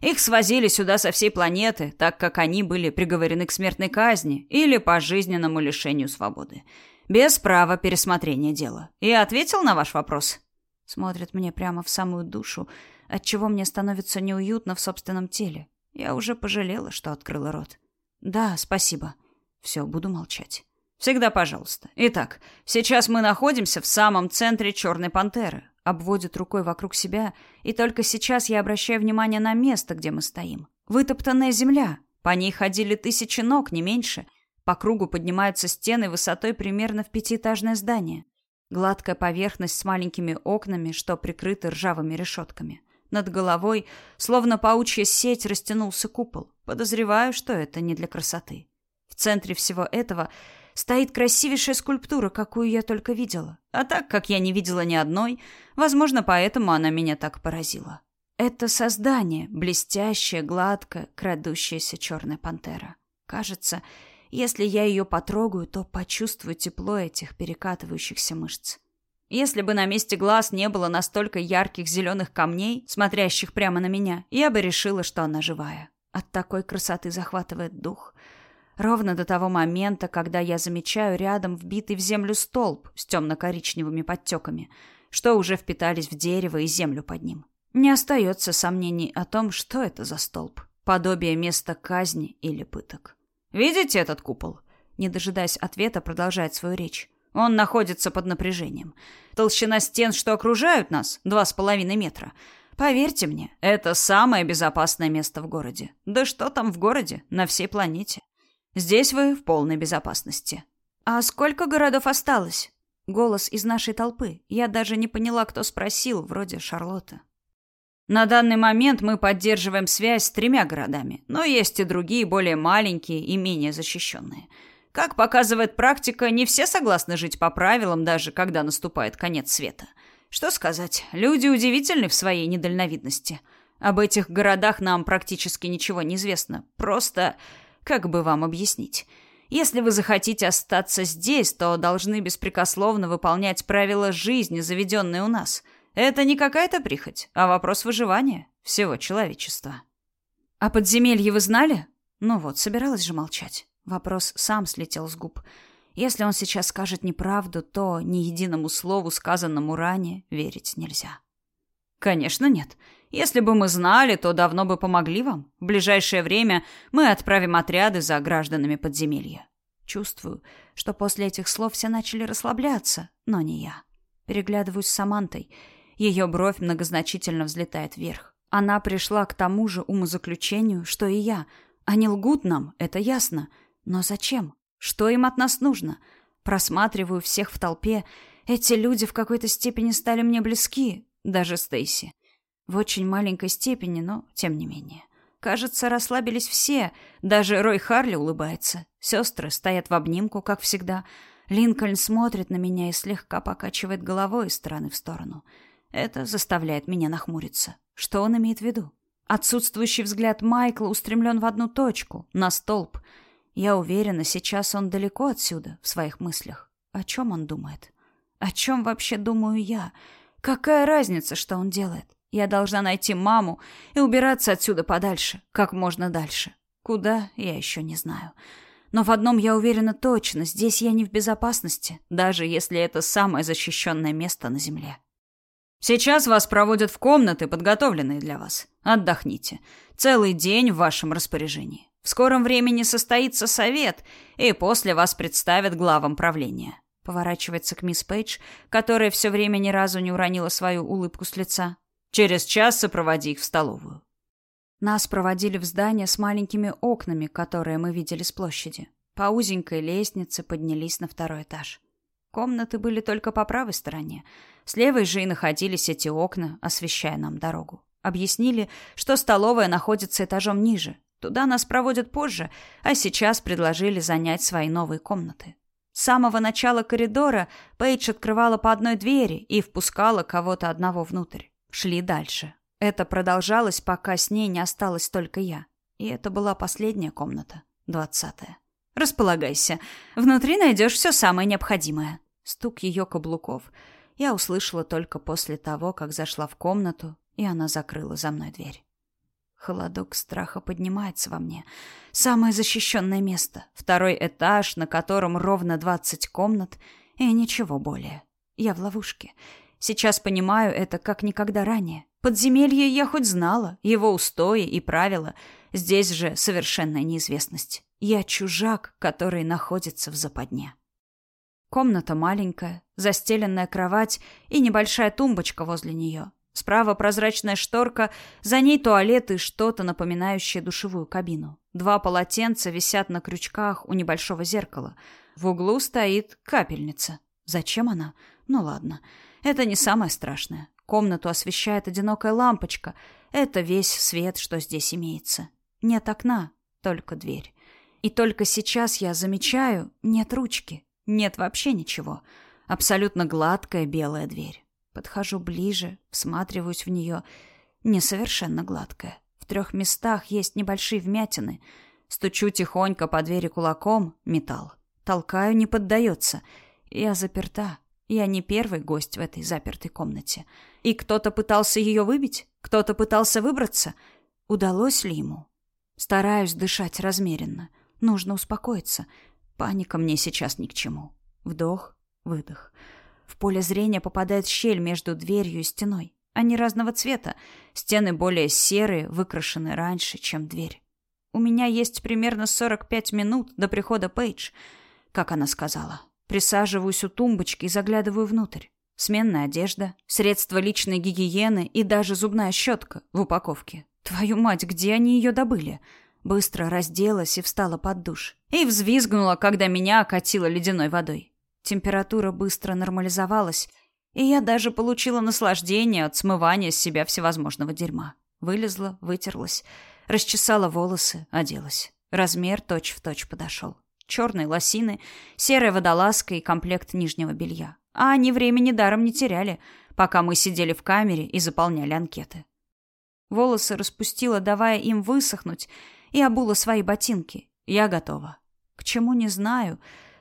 Их свозили сюда со всей планеты, так как они были приговорены к смертной казни или пожизненному лишению свободы. Без права пересмотрения дела. И ответил на ваш вопрос? Смотрит мне прямо в самую душу, отчего мне становится неуютно в собственном теле. Я уже пожалела, что открыла рот. Да, спасибо. Все, буду молчать. Всегда пожалуйста. Итак, сейчас мы находимся в самом центре Черной Пантеры, обводит рукой вокруг себя, и только сейчас я обращаю внимание на место, где мы стоим. Вытоптанная земля. По ней ходили тысячи ног, не меньше. По кругу поднимаются стены высотой примерно в пятиэтажное здание. Гладкая поверхность с маленькими окнами, что прикрыты ржавыми решетками. Над головой, словно паучья сеть, растянулся купол. Подозреваю, что это не для красоты. В центре всего этого стоит красивейшая скульптура, какую я только видела. А так как я не видела ни одной, возможно, поэтому она меня так поразила. Это создание, блестящее, гладкое, крадущаяся черная пантера. Кажется, если я ее потрогаю, то почувствую тепло этих перекатывающихся мышц. Если бы на месте глаз не было настолько ярких зеленых камней, смотрящих прямо на меня, я бы решила, что она живая. От такой красоты захватывает дух — Ровно до того момента, когда я замечаю рядом вбитый в землю столб с темно-коричневыми подтеками, что уже впитались в дерево и землю под ним. Не остается сомнений о том, что это за столб. Подобие места казни или пыток. «Видите этот купол?» Не дожидаясь ответа, продолжает свою речь. Он находится под напряжением. Толщина стен, что окружают нас, два с половиной метра. Поверьте мне, это самое безопасное место в городе. Да что там в городе, на всей планете. Здесь вы в полной безопасности. А сколько городов осталось? Голос из нашей толпы. Я даже не поняла, кто спросил, вроде Шарлотта. На данный момент мы поддерживаем связь с тремя городами, но есть и другие, более маленькие и менее защищенные. Как показывает практика, не все согласны жить по правилам, даже когда наступает конец света. Что сказать, люди удивительны в своей недальновидности. Об этих городах нам практически ничего не известно. Просто как бы вам объяснить? Если вы захотите остаться здесь, то должны беспрекословно выполнять правила жизни, заведенные у нас. Это не какая-то прихоть, а вопрос выживания всего человечества. А подземелье вы знали? Ну вот, собиралась же молчать. Вопрос сам слетел с губ. Если он сейчас скажет неправду, то ни единому слову, сказанному ранее, верить нельзя. Конечно, нет. Если бы мы знали, то давно бы помогли вам. В ближайшее время мы отправим отряды за гражданами подземелья. Чувствую, что после этих слов все начали расслабляться, но не я. Переглядываюсь с Самантой. Ее бровь многозначительно взлетает вверх. Она пришла к тому же умозаключению, что и я. Они лгут нам, это ясно. Но зачем? Что им от нас нужно? Просматриваю всех в толпе. Эти люди в какой-то степени стали мне близки, даже Стейси. В очень маленькой степени, но тем не менее. Кажется, расслабились все. Даже Рой Харли улыбается. Сестры стоят в обнимку, как всегда. Линкольн смотрит на меня и слегка покачивает головой из стороны в сторону. Это заставляет меня нахмуриться. Что он имеет в виду? Отсутствующий взгляд Майкла устремлен в одну точку, на столб. Я уверена, сейчас он далеко отсюда, в своих мыслях. О чем он думает? О чем вообще думаю я? Какая разница, что он делает? Я должна найти маму и убираться отсюда подальше, как можно дальше. Куда, я еще не знаю. Но в одном я уверена точно, здесь я не в безопасности, даже если это самое защищенное место на Земле. Сейчас вас проводят в комнаты, подготовленные для вас. Отдохните. Целый день в вашем распоряжении. В скором времени состоится совет, и после вас представят главам правления. Поворачивается к мисс Пейдж, которая все время ни разу не уронила свою улыбку с лица. Через час сопроводи их в столовую. Нас проводили в здание с маленькими окнами, которые мы видели с площади. По узенькой лестнице поднялись на второй этаж. Комнаты были только по правой стороне. С левой же и находились эти окна, освещая нам дорогу. Объяснили, что столовая находится этажом ниже. Туда нас проводят позже, а сейчас предложили занять свои новые комнаты. С самого начала коридора Пейдж открывала по одной двери и впускала кого-то одного внутрь. Шли дальше. Это продолжалось, пока с ней не осталась только я. И это была последняя комната, двадцатая. «Располагайся. Внутри найдешь все самое необходимое». Стук ее каблуков я услышала только после того, как зашла в комнату, и она закрыла за мной дверь. Холодок страха поднимается во мне. Самое защищенное место. Второй этаж, на котором ровно двадцать комнат, и ничего более. Я в ловушке. Сейчас понимаю это как никогда ранее. Подземелье я хоть знала, его устои и правила. Здесь же совершенная неизвестность. Я чужак, который находится в западне. Комната маленькая, застеленная кровать и небольшая тумбочка возле нее. Справа прозрачная шторка, за ней туалет и что-то напоминающее душевую кабину. Два полотенца висят на крючках у небольшого зеркала. В углу стоит капельница. Зачем она? Ну ладно, это не самое страшное. Комнату освещает одинокая лампочка. Это весь свет, что здесь имеется. Нет окна, только дверь. И только сейчас я замечаю, нет ручки. Нет вообще ничего. Абсолютно гладкая белая дверь. Подхожу ближе, всматриваюсь в нее. Несовершенно гладкая. В трех местах есть небольшие вмятины. Стучу тихонько по двери кулаком. Металл. Толкаю, не поддается. Я заперта. Я не первый гость в этой запертой комнате. И кто-то пытался ее выбить? Кто-то пытался выбраться? Удалось ли ему? Стараюсь дышать размеренно. Нужно успокоиться. Паника мне сейчас ни к чему. Вдох, выдох. В поле зрения попадает щель между дверью и стеной. Они разного цвета. Стены более серые, выкрашены раньше, чем дверь. У меня есть примерно 45 минут до прихода Пейдж, как она сказала. Присаживаюсь у тумбочки и заглядываю внутрь. Сменная одежда, средства личной гигиены и даже зубная щетка в упаковке. Твою мать, где они ее добыли? Быстро разделась и встала под душ. И взвизгнула, когда меня окатило ледяной водой. Температура быстро нормализовалась, и я даже получила наслаждение от смывания с себя всевозможного дерьма. Вылезла, вытерлась, расчесала волосы, оделась. Размер точь-в-точь точь подошел. Черные лосины, серая водолазка и комплект нижнего белья. А они времени даром не теряли, пока мы сидели в камере и заполняли анкеты. Волосы распустила, давая им высохнуть, и обула свои ботинки. Я готова. К чему не знаю,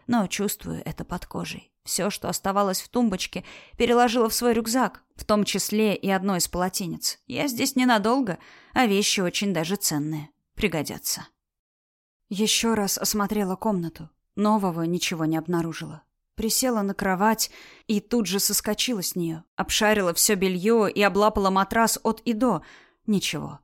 но чувствую это под кожей. Все, что оставалось в тумбочке, переложила в свой рюкзак, в том числе и одно из полотенец. Я здесь ненадолго, а вещи очень даже ценные. Пригодятся. Еще раз осмотрела комнату. Нового ничего не обнаружила. Присела на кровать и тут же соскочила с нее. Обшарила все белье и облапала матрас от и до. Ничего.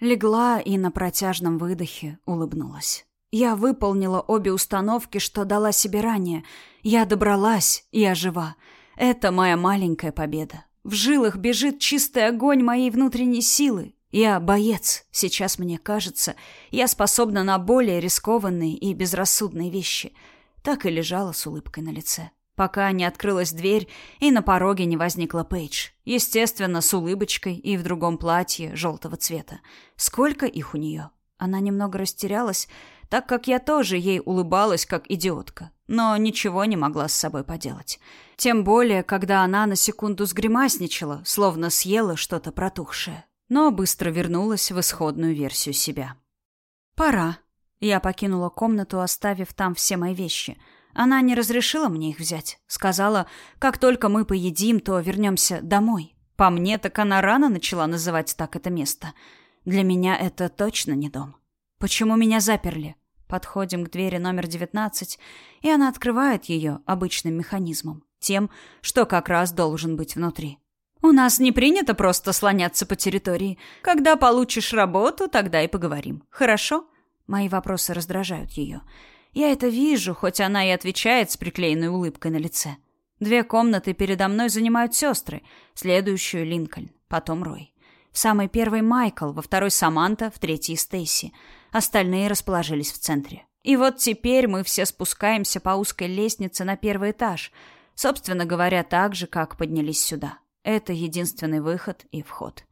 Легла и на протяжном выдохе улыбнулась. Я выполнила обе установки, что дала себе ранее. Я добралась, я жива. Это моя маленькая победа. В жилах бежит чистый огонь моей внутренней силы. Я боец. Сейчас мне кажется, я способна на более рискованные и безрассудные вещи. Так и лежала с улыбкой на лице пока не открылась дверь и на пороге не возникла Пейдж. Естественно, с улыбочкой и в другом платье желтого цвета. Сколько их у нее? Она немного растерялась, так как я тоже ей улыбалась, как идиотка, но ничего не могла с собой поделать. Тем более, когда она на секунду сгримасничала, словно съела что-то протухшее, но быстро вернулась в исходную версию себя. «Пора». Я покинула комнату, оставив там все мои вещи — она не разрешила мне их взять. Сказала, как только мы поедим, то вернемся домой. По мне, так она рано начала называть так это место. Для меня это точно не дом. Почему меня заперли? Подходим к двери номер 19, и она открывает ее обычным механизмом. Тем, что как раз должен быть внутри. У нас не принято просто слоняться по территории. Когда получишь работу, тогда и поговорим. Хорошо? Мои вопросы раздражают ее. Я это вижу, хоть она и отвечает с приклеенной улыбкой на лице. Две комнаты передо мной занимают сестры, следующую — Линкольн, потом Рой. В самой первой Майкл, во второй Саманта, в третьей Стейси. Остальные расположились в центре. И вот теперь мы все спускаемся по узкой лестнице на первый этаж. Собственно говоря, так же, как поднялись сюда. Это единственный выход и вход.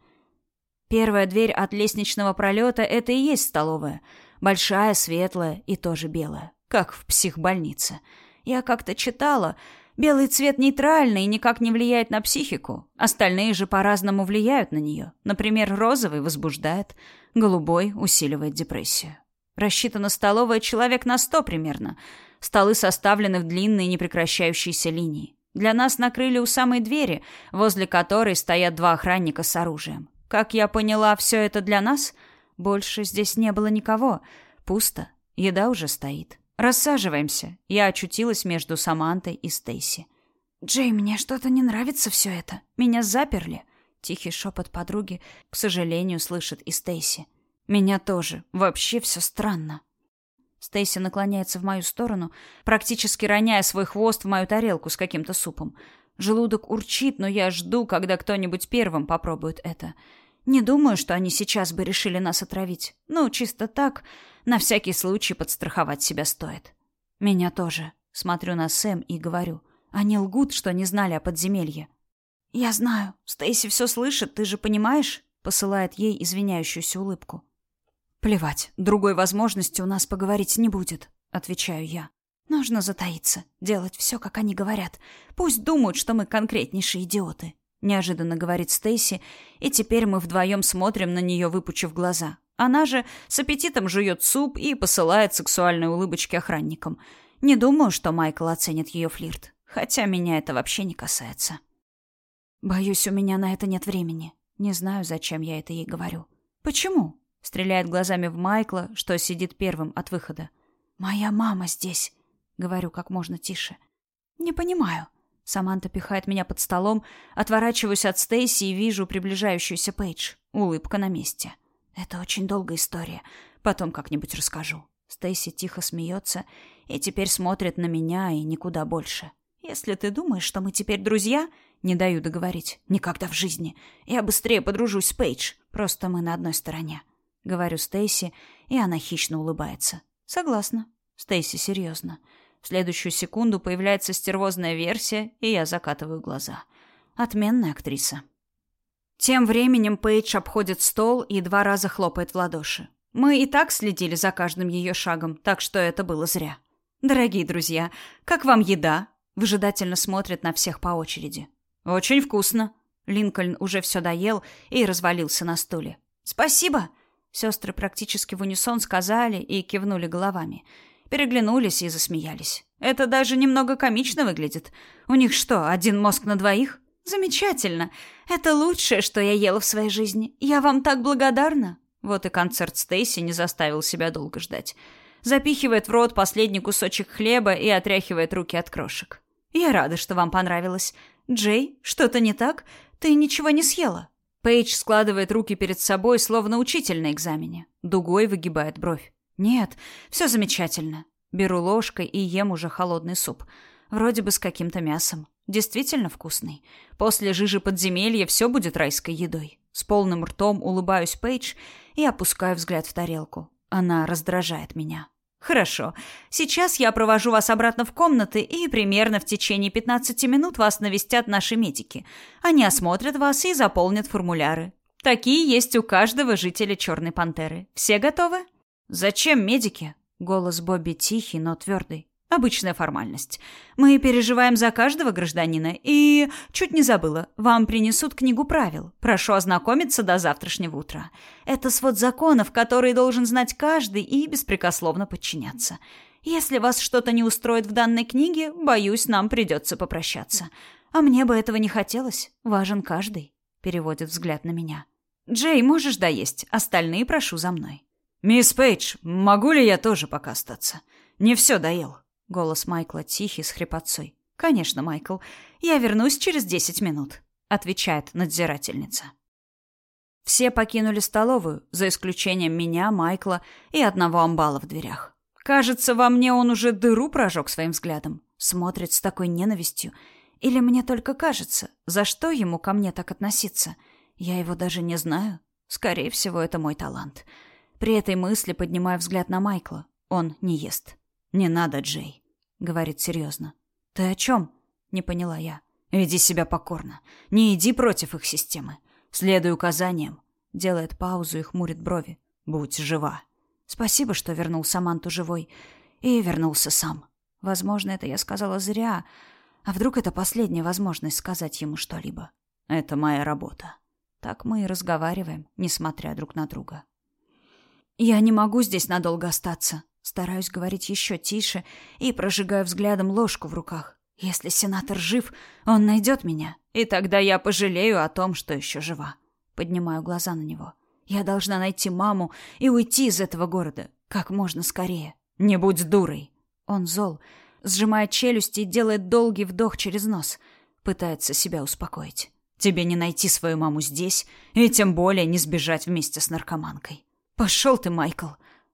Первая дверь от лестничного пролета — это и есть столовая. Большая, светлая и тоже белая. Как в психбольнице. Я как-то читала... Белый цвет нейтральный и никак не влияет на психику. Остальные же по-разному влияют на нее. Например, розовый возбуждает, голубой усиливает депрессию. Рассчитана столовая человек на сто примерно. Столы составлены в длинные непрекращающиеся линии. Для нас накрыли у самой двери, возле которой стоят два охранника с оружием. Как я поняла, все это для нас? Больше здесь не было никого. Пусто. Еда уже стоит. Рассаживаемся. Я очутилась между Самантой и Стейси. «Джей, мне что-то не нравится все это. Меня заперли». Тихий шепот подруги, к сожалению, слышит и Стейси. «Меня тоже. Вообще все странно». Стейси наклоняется в мою сторону, практически роняя свой хвост в мою тарелку с каким-то супом. Желудок урчит, но я жду, когда кто-нибудь первым попробует это. Не думаю, что они сейчас бы решили нас отравить. Ну, чисто так, на всякий случай подстраховать себя стоит. Меня тоже. Смотрю на Сэм и говорю. Они лгут, что не знали о подземелье. «Я знаю. Стейси все слышит, ты же понимаешь?» Посылает ей извиняющуюся улыбку. «Плевать, другой возможности у нас поговорить не будет», — отвечаю я. «Нужно затаиться, делать все, как они говорят. Пусть думают, что мы конкретнейшие идиоты», — неожиданно говорит Стейси, и теперь мы вдвоем смотрим на нее, выпучив глаза. Она же с аппетитом жует суп и посылает сексуальные улыбочки охранникам. Не думаю, что Майкл оценит ее флирт, хотя меня это вообще не касается. Боюсь, у меня на это нет времени. Не знаю, зачем я это ей говорю. Почему? Стреляет глазами в Майкла, что сидит первым от выхода. «Моя мама здесь», — говорю как можно тише. «Не понимаю». Саманта пихает меня под столом, отворачиваюсь от Стейси и вижу приближающуюся Пейдж. Улыбка на месте. «Это очень долгая история. Потом как-нибудь расскажу». Стейси тихо смеется и теперь смотрит на меня и никуда больше. «Если ты думаешь, что мы теперь друзья...» Не даю договорить. Никогда в жизни. Я быстрее подружусь с Пейдж. Просто мы на одной стороне говорю Стейси, и она хищно улыбается. Согласна. Стейси серьезно. Следующую секунду появляется стервозная версия, и я закатываю глаза. Отменная актриса. Тем временем Пейдж обходит стол и два раза хлопает в ладоши. Мы и так следили за каждым ее шагом, так что это было зря. Дорогие друзья, как вам еда? Выжидательно смотрит на всех по очереди. Очень вкусно. Линкольн уже все доел и развалился на стуле. Спасибо. Сестры практически в унисон сказали и кивнули головами. Переглянулись и засмеялись. Это даже немного комично выглядит. У них что, один мозг на двоих? Замечательно. Это лучшее, что я ела в своей жизни. Я вам так благодарна. Вот и концерт Стейси не заставил себя долго ждать. Запихивает в рот последний кусочек хлеба и отряхивает руки от крошек. Я рада, что вам понравилось. Джей, что-то не так? Ты ничего не съела? Пейдж складывает руки перед собой, словно учитель на экзамене. Дугой выгибает бровь. «Нет, все замечательно. Беру ложкой и ем уже холодный суп. Вроде бы с каким-то мясом. Действительно вкусный. После жижи подземелья все будет райской едой. С полным ртом улыбаюсь Пейдж и опускаю взгляд в тарелку. Она раздражает меня. Хорошо. Сейчас я провожу вас обратно в комнаты, и примерно в течение 15 минут вас навестят наши медики. Они осмотрят вас и заполнят формуляры. Такие есть у каждого жителя Черной Пантеры. Все готовы? Зачем медики? Голос Бобби тихий, но твердый. Обычная формальность. Мы переживаем за каждого гражданина. И чуть не забыла. Вам принесут книгу правил. Прошу ознакомиться до завтрашнего утра. Это свод законов, которые должен знать каждый и беспрекословно подчиняться. Если вас что-то не устроит в данной книге, боюсь, нам придется попрощаться. А мне бы этого не хотелось. Важен каждый. Переводит взгляд на меня. Джей, можешь доесть. Остальные прошу за мной. Мисс Пейдж, могу ли я тоже пока остаться? Не все доел. Голос Майкла тихий, с хрипотцой. «Конечно, Майкл. Я вернусь через десять минут», — отвечает надзирательница. Все покинули столовую, за исключением меня, Майкла и одного амбала в дверях. Кажется, во мне он уже дыру прожег своим взглядом. Смотрит с такой ненавистью. Или мне только кажется, за что ему ко мне так относиться? Я его даже не знаю. Скорее всего, это мой талант. При этой мысли поднимаю взгляд на Майкла. Он не ест. «Не надо, Джей», — говорит серьезно. «Ты о чем?» Не поняла я. Веди себя покорно. Не иди против их системы. Следуй указаниям. Делает паузу и хмурит брови. Будь жива. Спасибо, что вернул Саманту живой. И вернулся сам. Возможно, это я сказала зря. А вдруг это последняя возможность сказать ему что-либо? Это моя работа. Так мы и разговариваем, несмотря друг на друга. Я не могу здесь надолго остаться. Стараюсь говорить еще тише и прожигаю взглядом ложку в руках. Если сенатор жив, он найдет меня, и тогда я пожалею о том, что еще жива. Поднимаю глаза на него. Я должна найти маму и уйти из этого города как можно скорее. Не будь дурой. Он зол, сжимает челюсти и делает долгий вдох через нос, пытается себя успокоить. Тебе не найти свою маму здесь, и тем более не сбежать вместе с наркоманкой. Пошел ты, Майкл.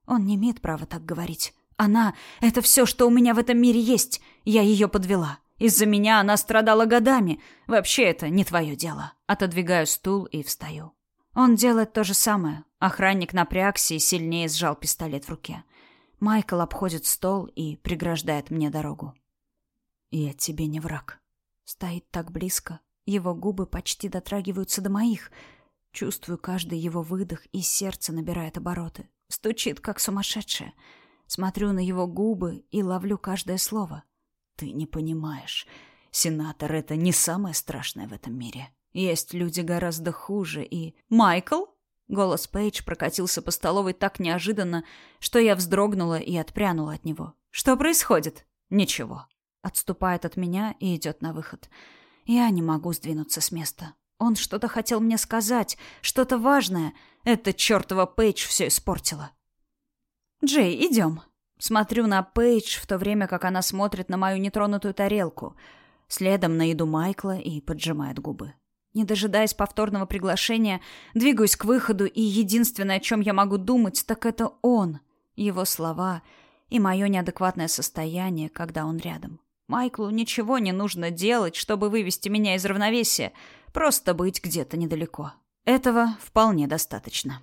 Он не имеет права так говорить. Она — это все, что у меня в этом мире есть. Я ее подвела. Из-за меня она страдала годами. Вообще это не твое дело. Отодвигаю стул и встаю. Он делает то же самое. Охранник напрягся и сильнее сжал пистолет в руке. Майкл обходит стол и преграждает мне дорогу. «Я тебе не враг». Стоит так близко. Его губы почти дотрагиваются до моих. Чувствую каждый его выдох, и сердце набирает обороты. Стучит, как сумасшедшее. Смотрю на его губы и ловлю каждое слово. «Ты не понимаешь. Сенатор — это не самое страшное в этом мире. Есть люди гораздо хуже и...» «Майкл?» Голос Пейдж прокатился по столовой так неожиданно, что я вздрогнула и отпрянула от него. «Что происходит?» «Ничего». Отступает от меня и идет на выход. Я не могу сдвинуться с места. Он что-то хотел мне сказать, что-то важное. Эта чертова Пейдж все испортила. «Джей, идем». Смотрю на Пейдж, в то время как она смотрит на мою нетронутую тарелку. Следом на еду Майкла и поджимает губы. Не дожидаясь повторного приглашения, двигаюсь к выходу, и единственное, о чем я могу думать, так это он, его слова и мое неадекватное состояние, когда он рядом. Майклу ничего не нужно делать, чтобы вывести меня из равновесия, просто быть где-то недалеко. Этого вполне достаточно.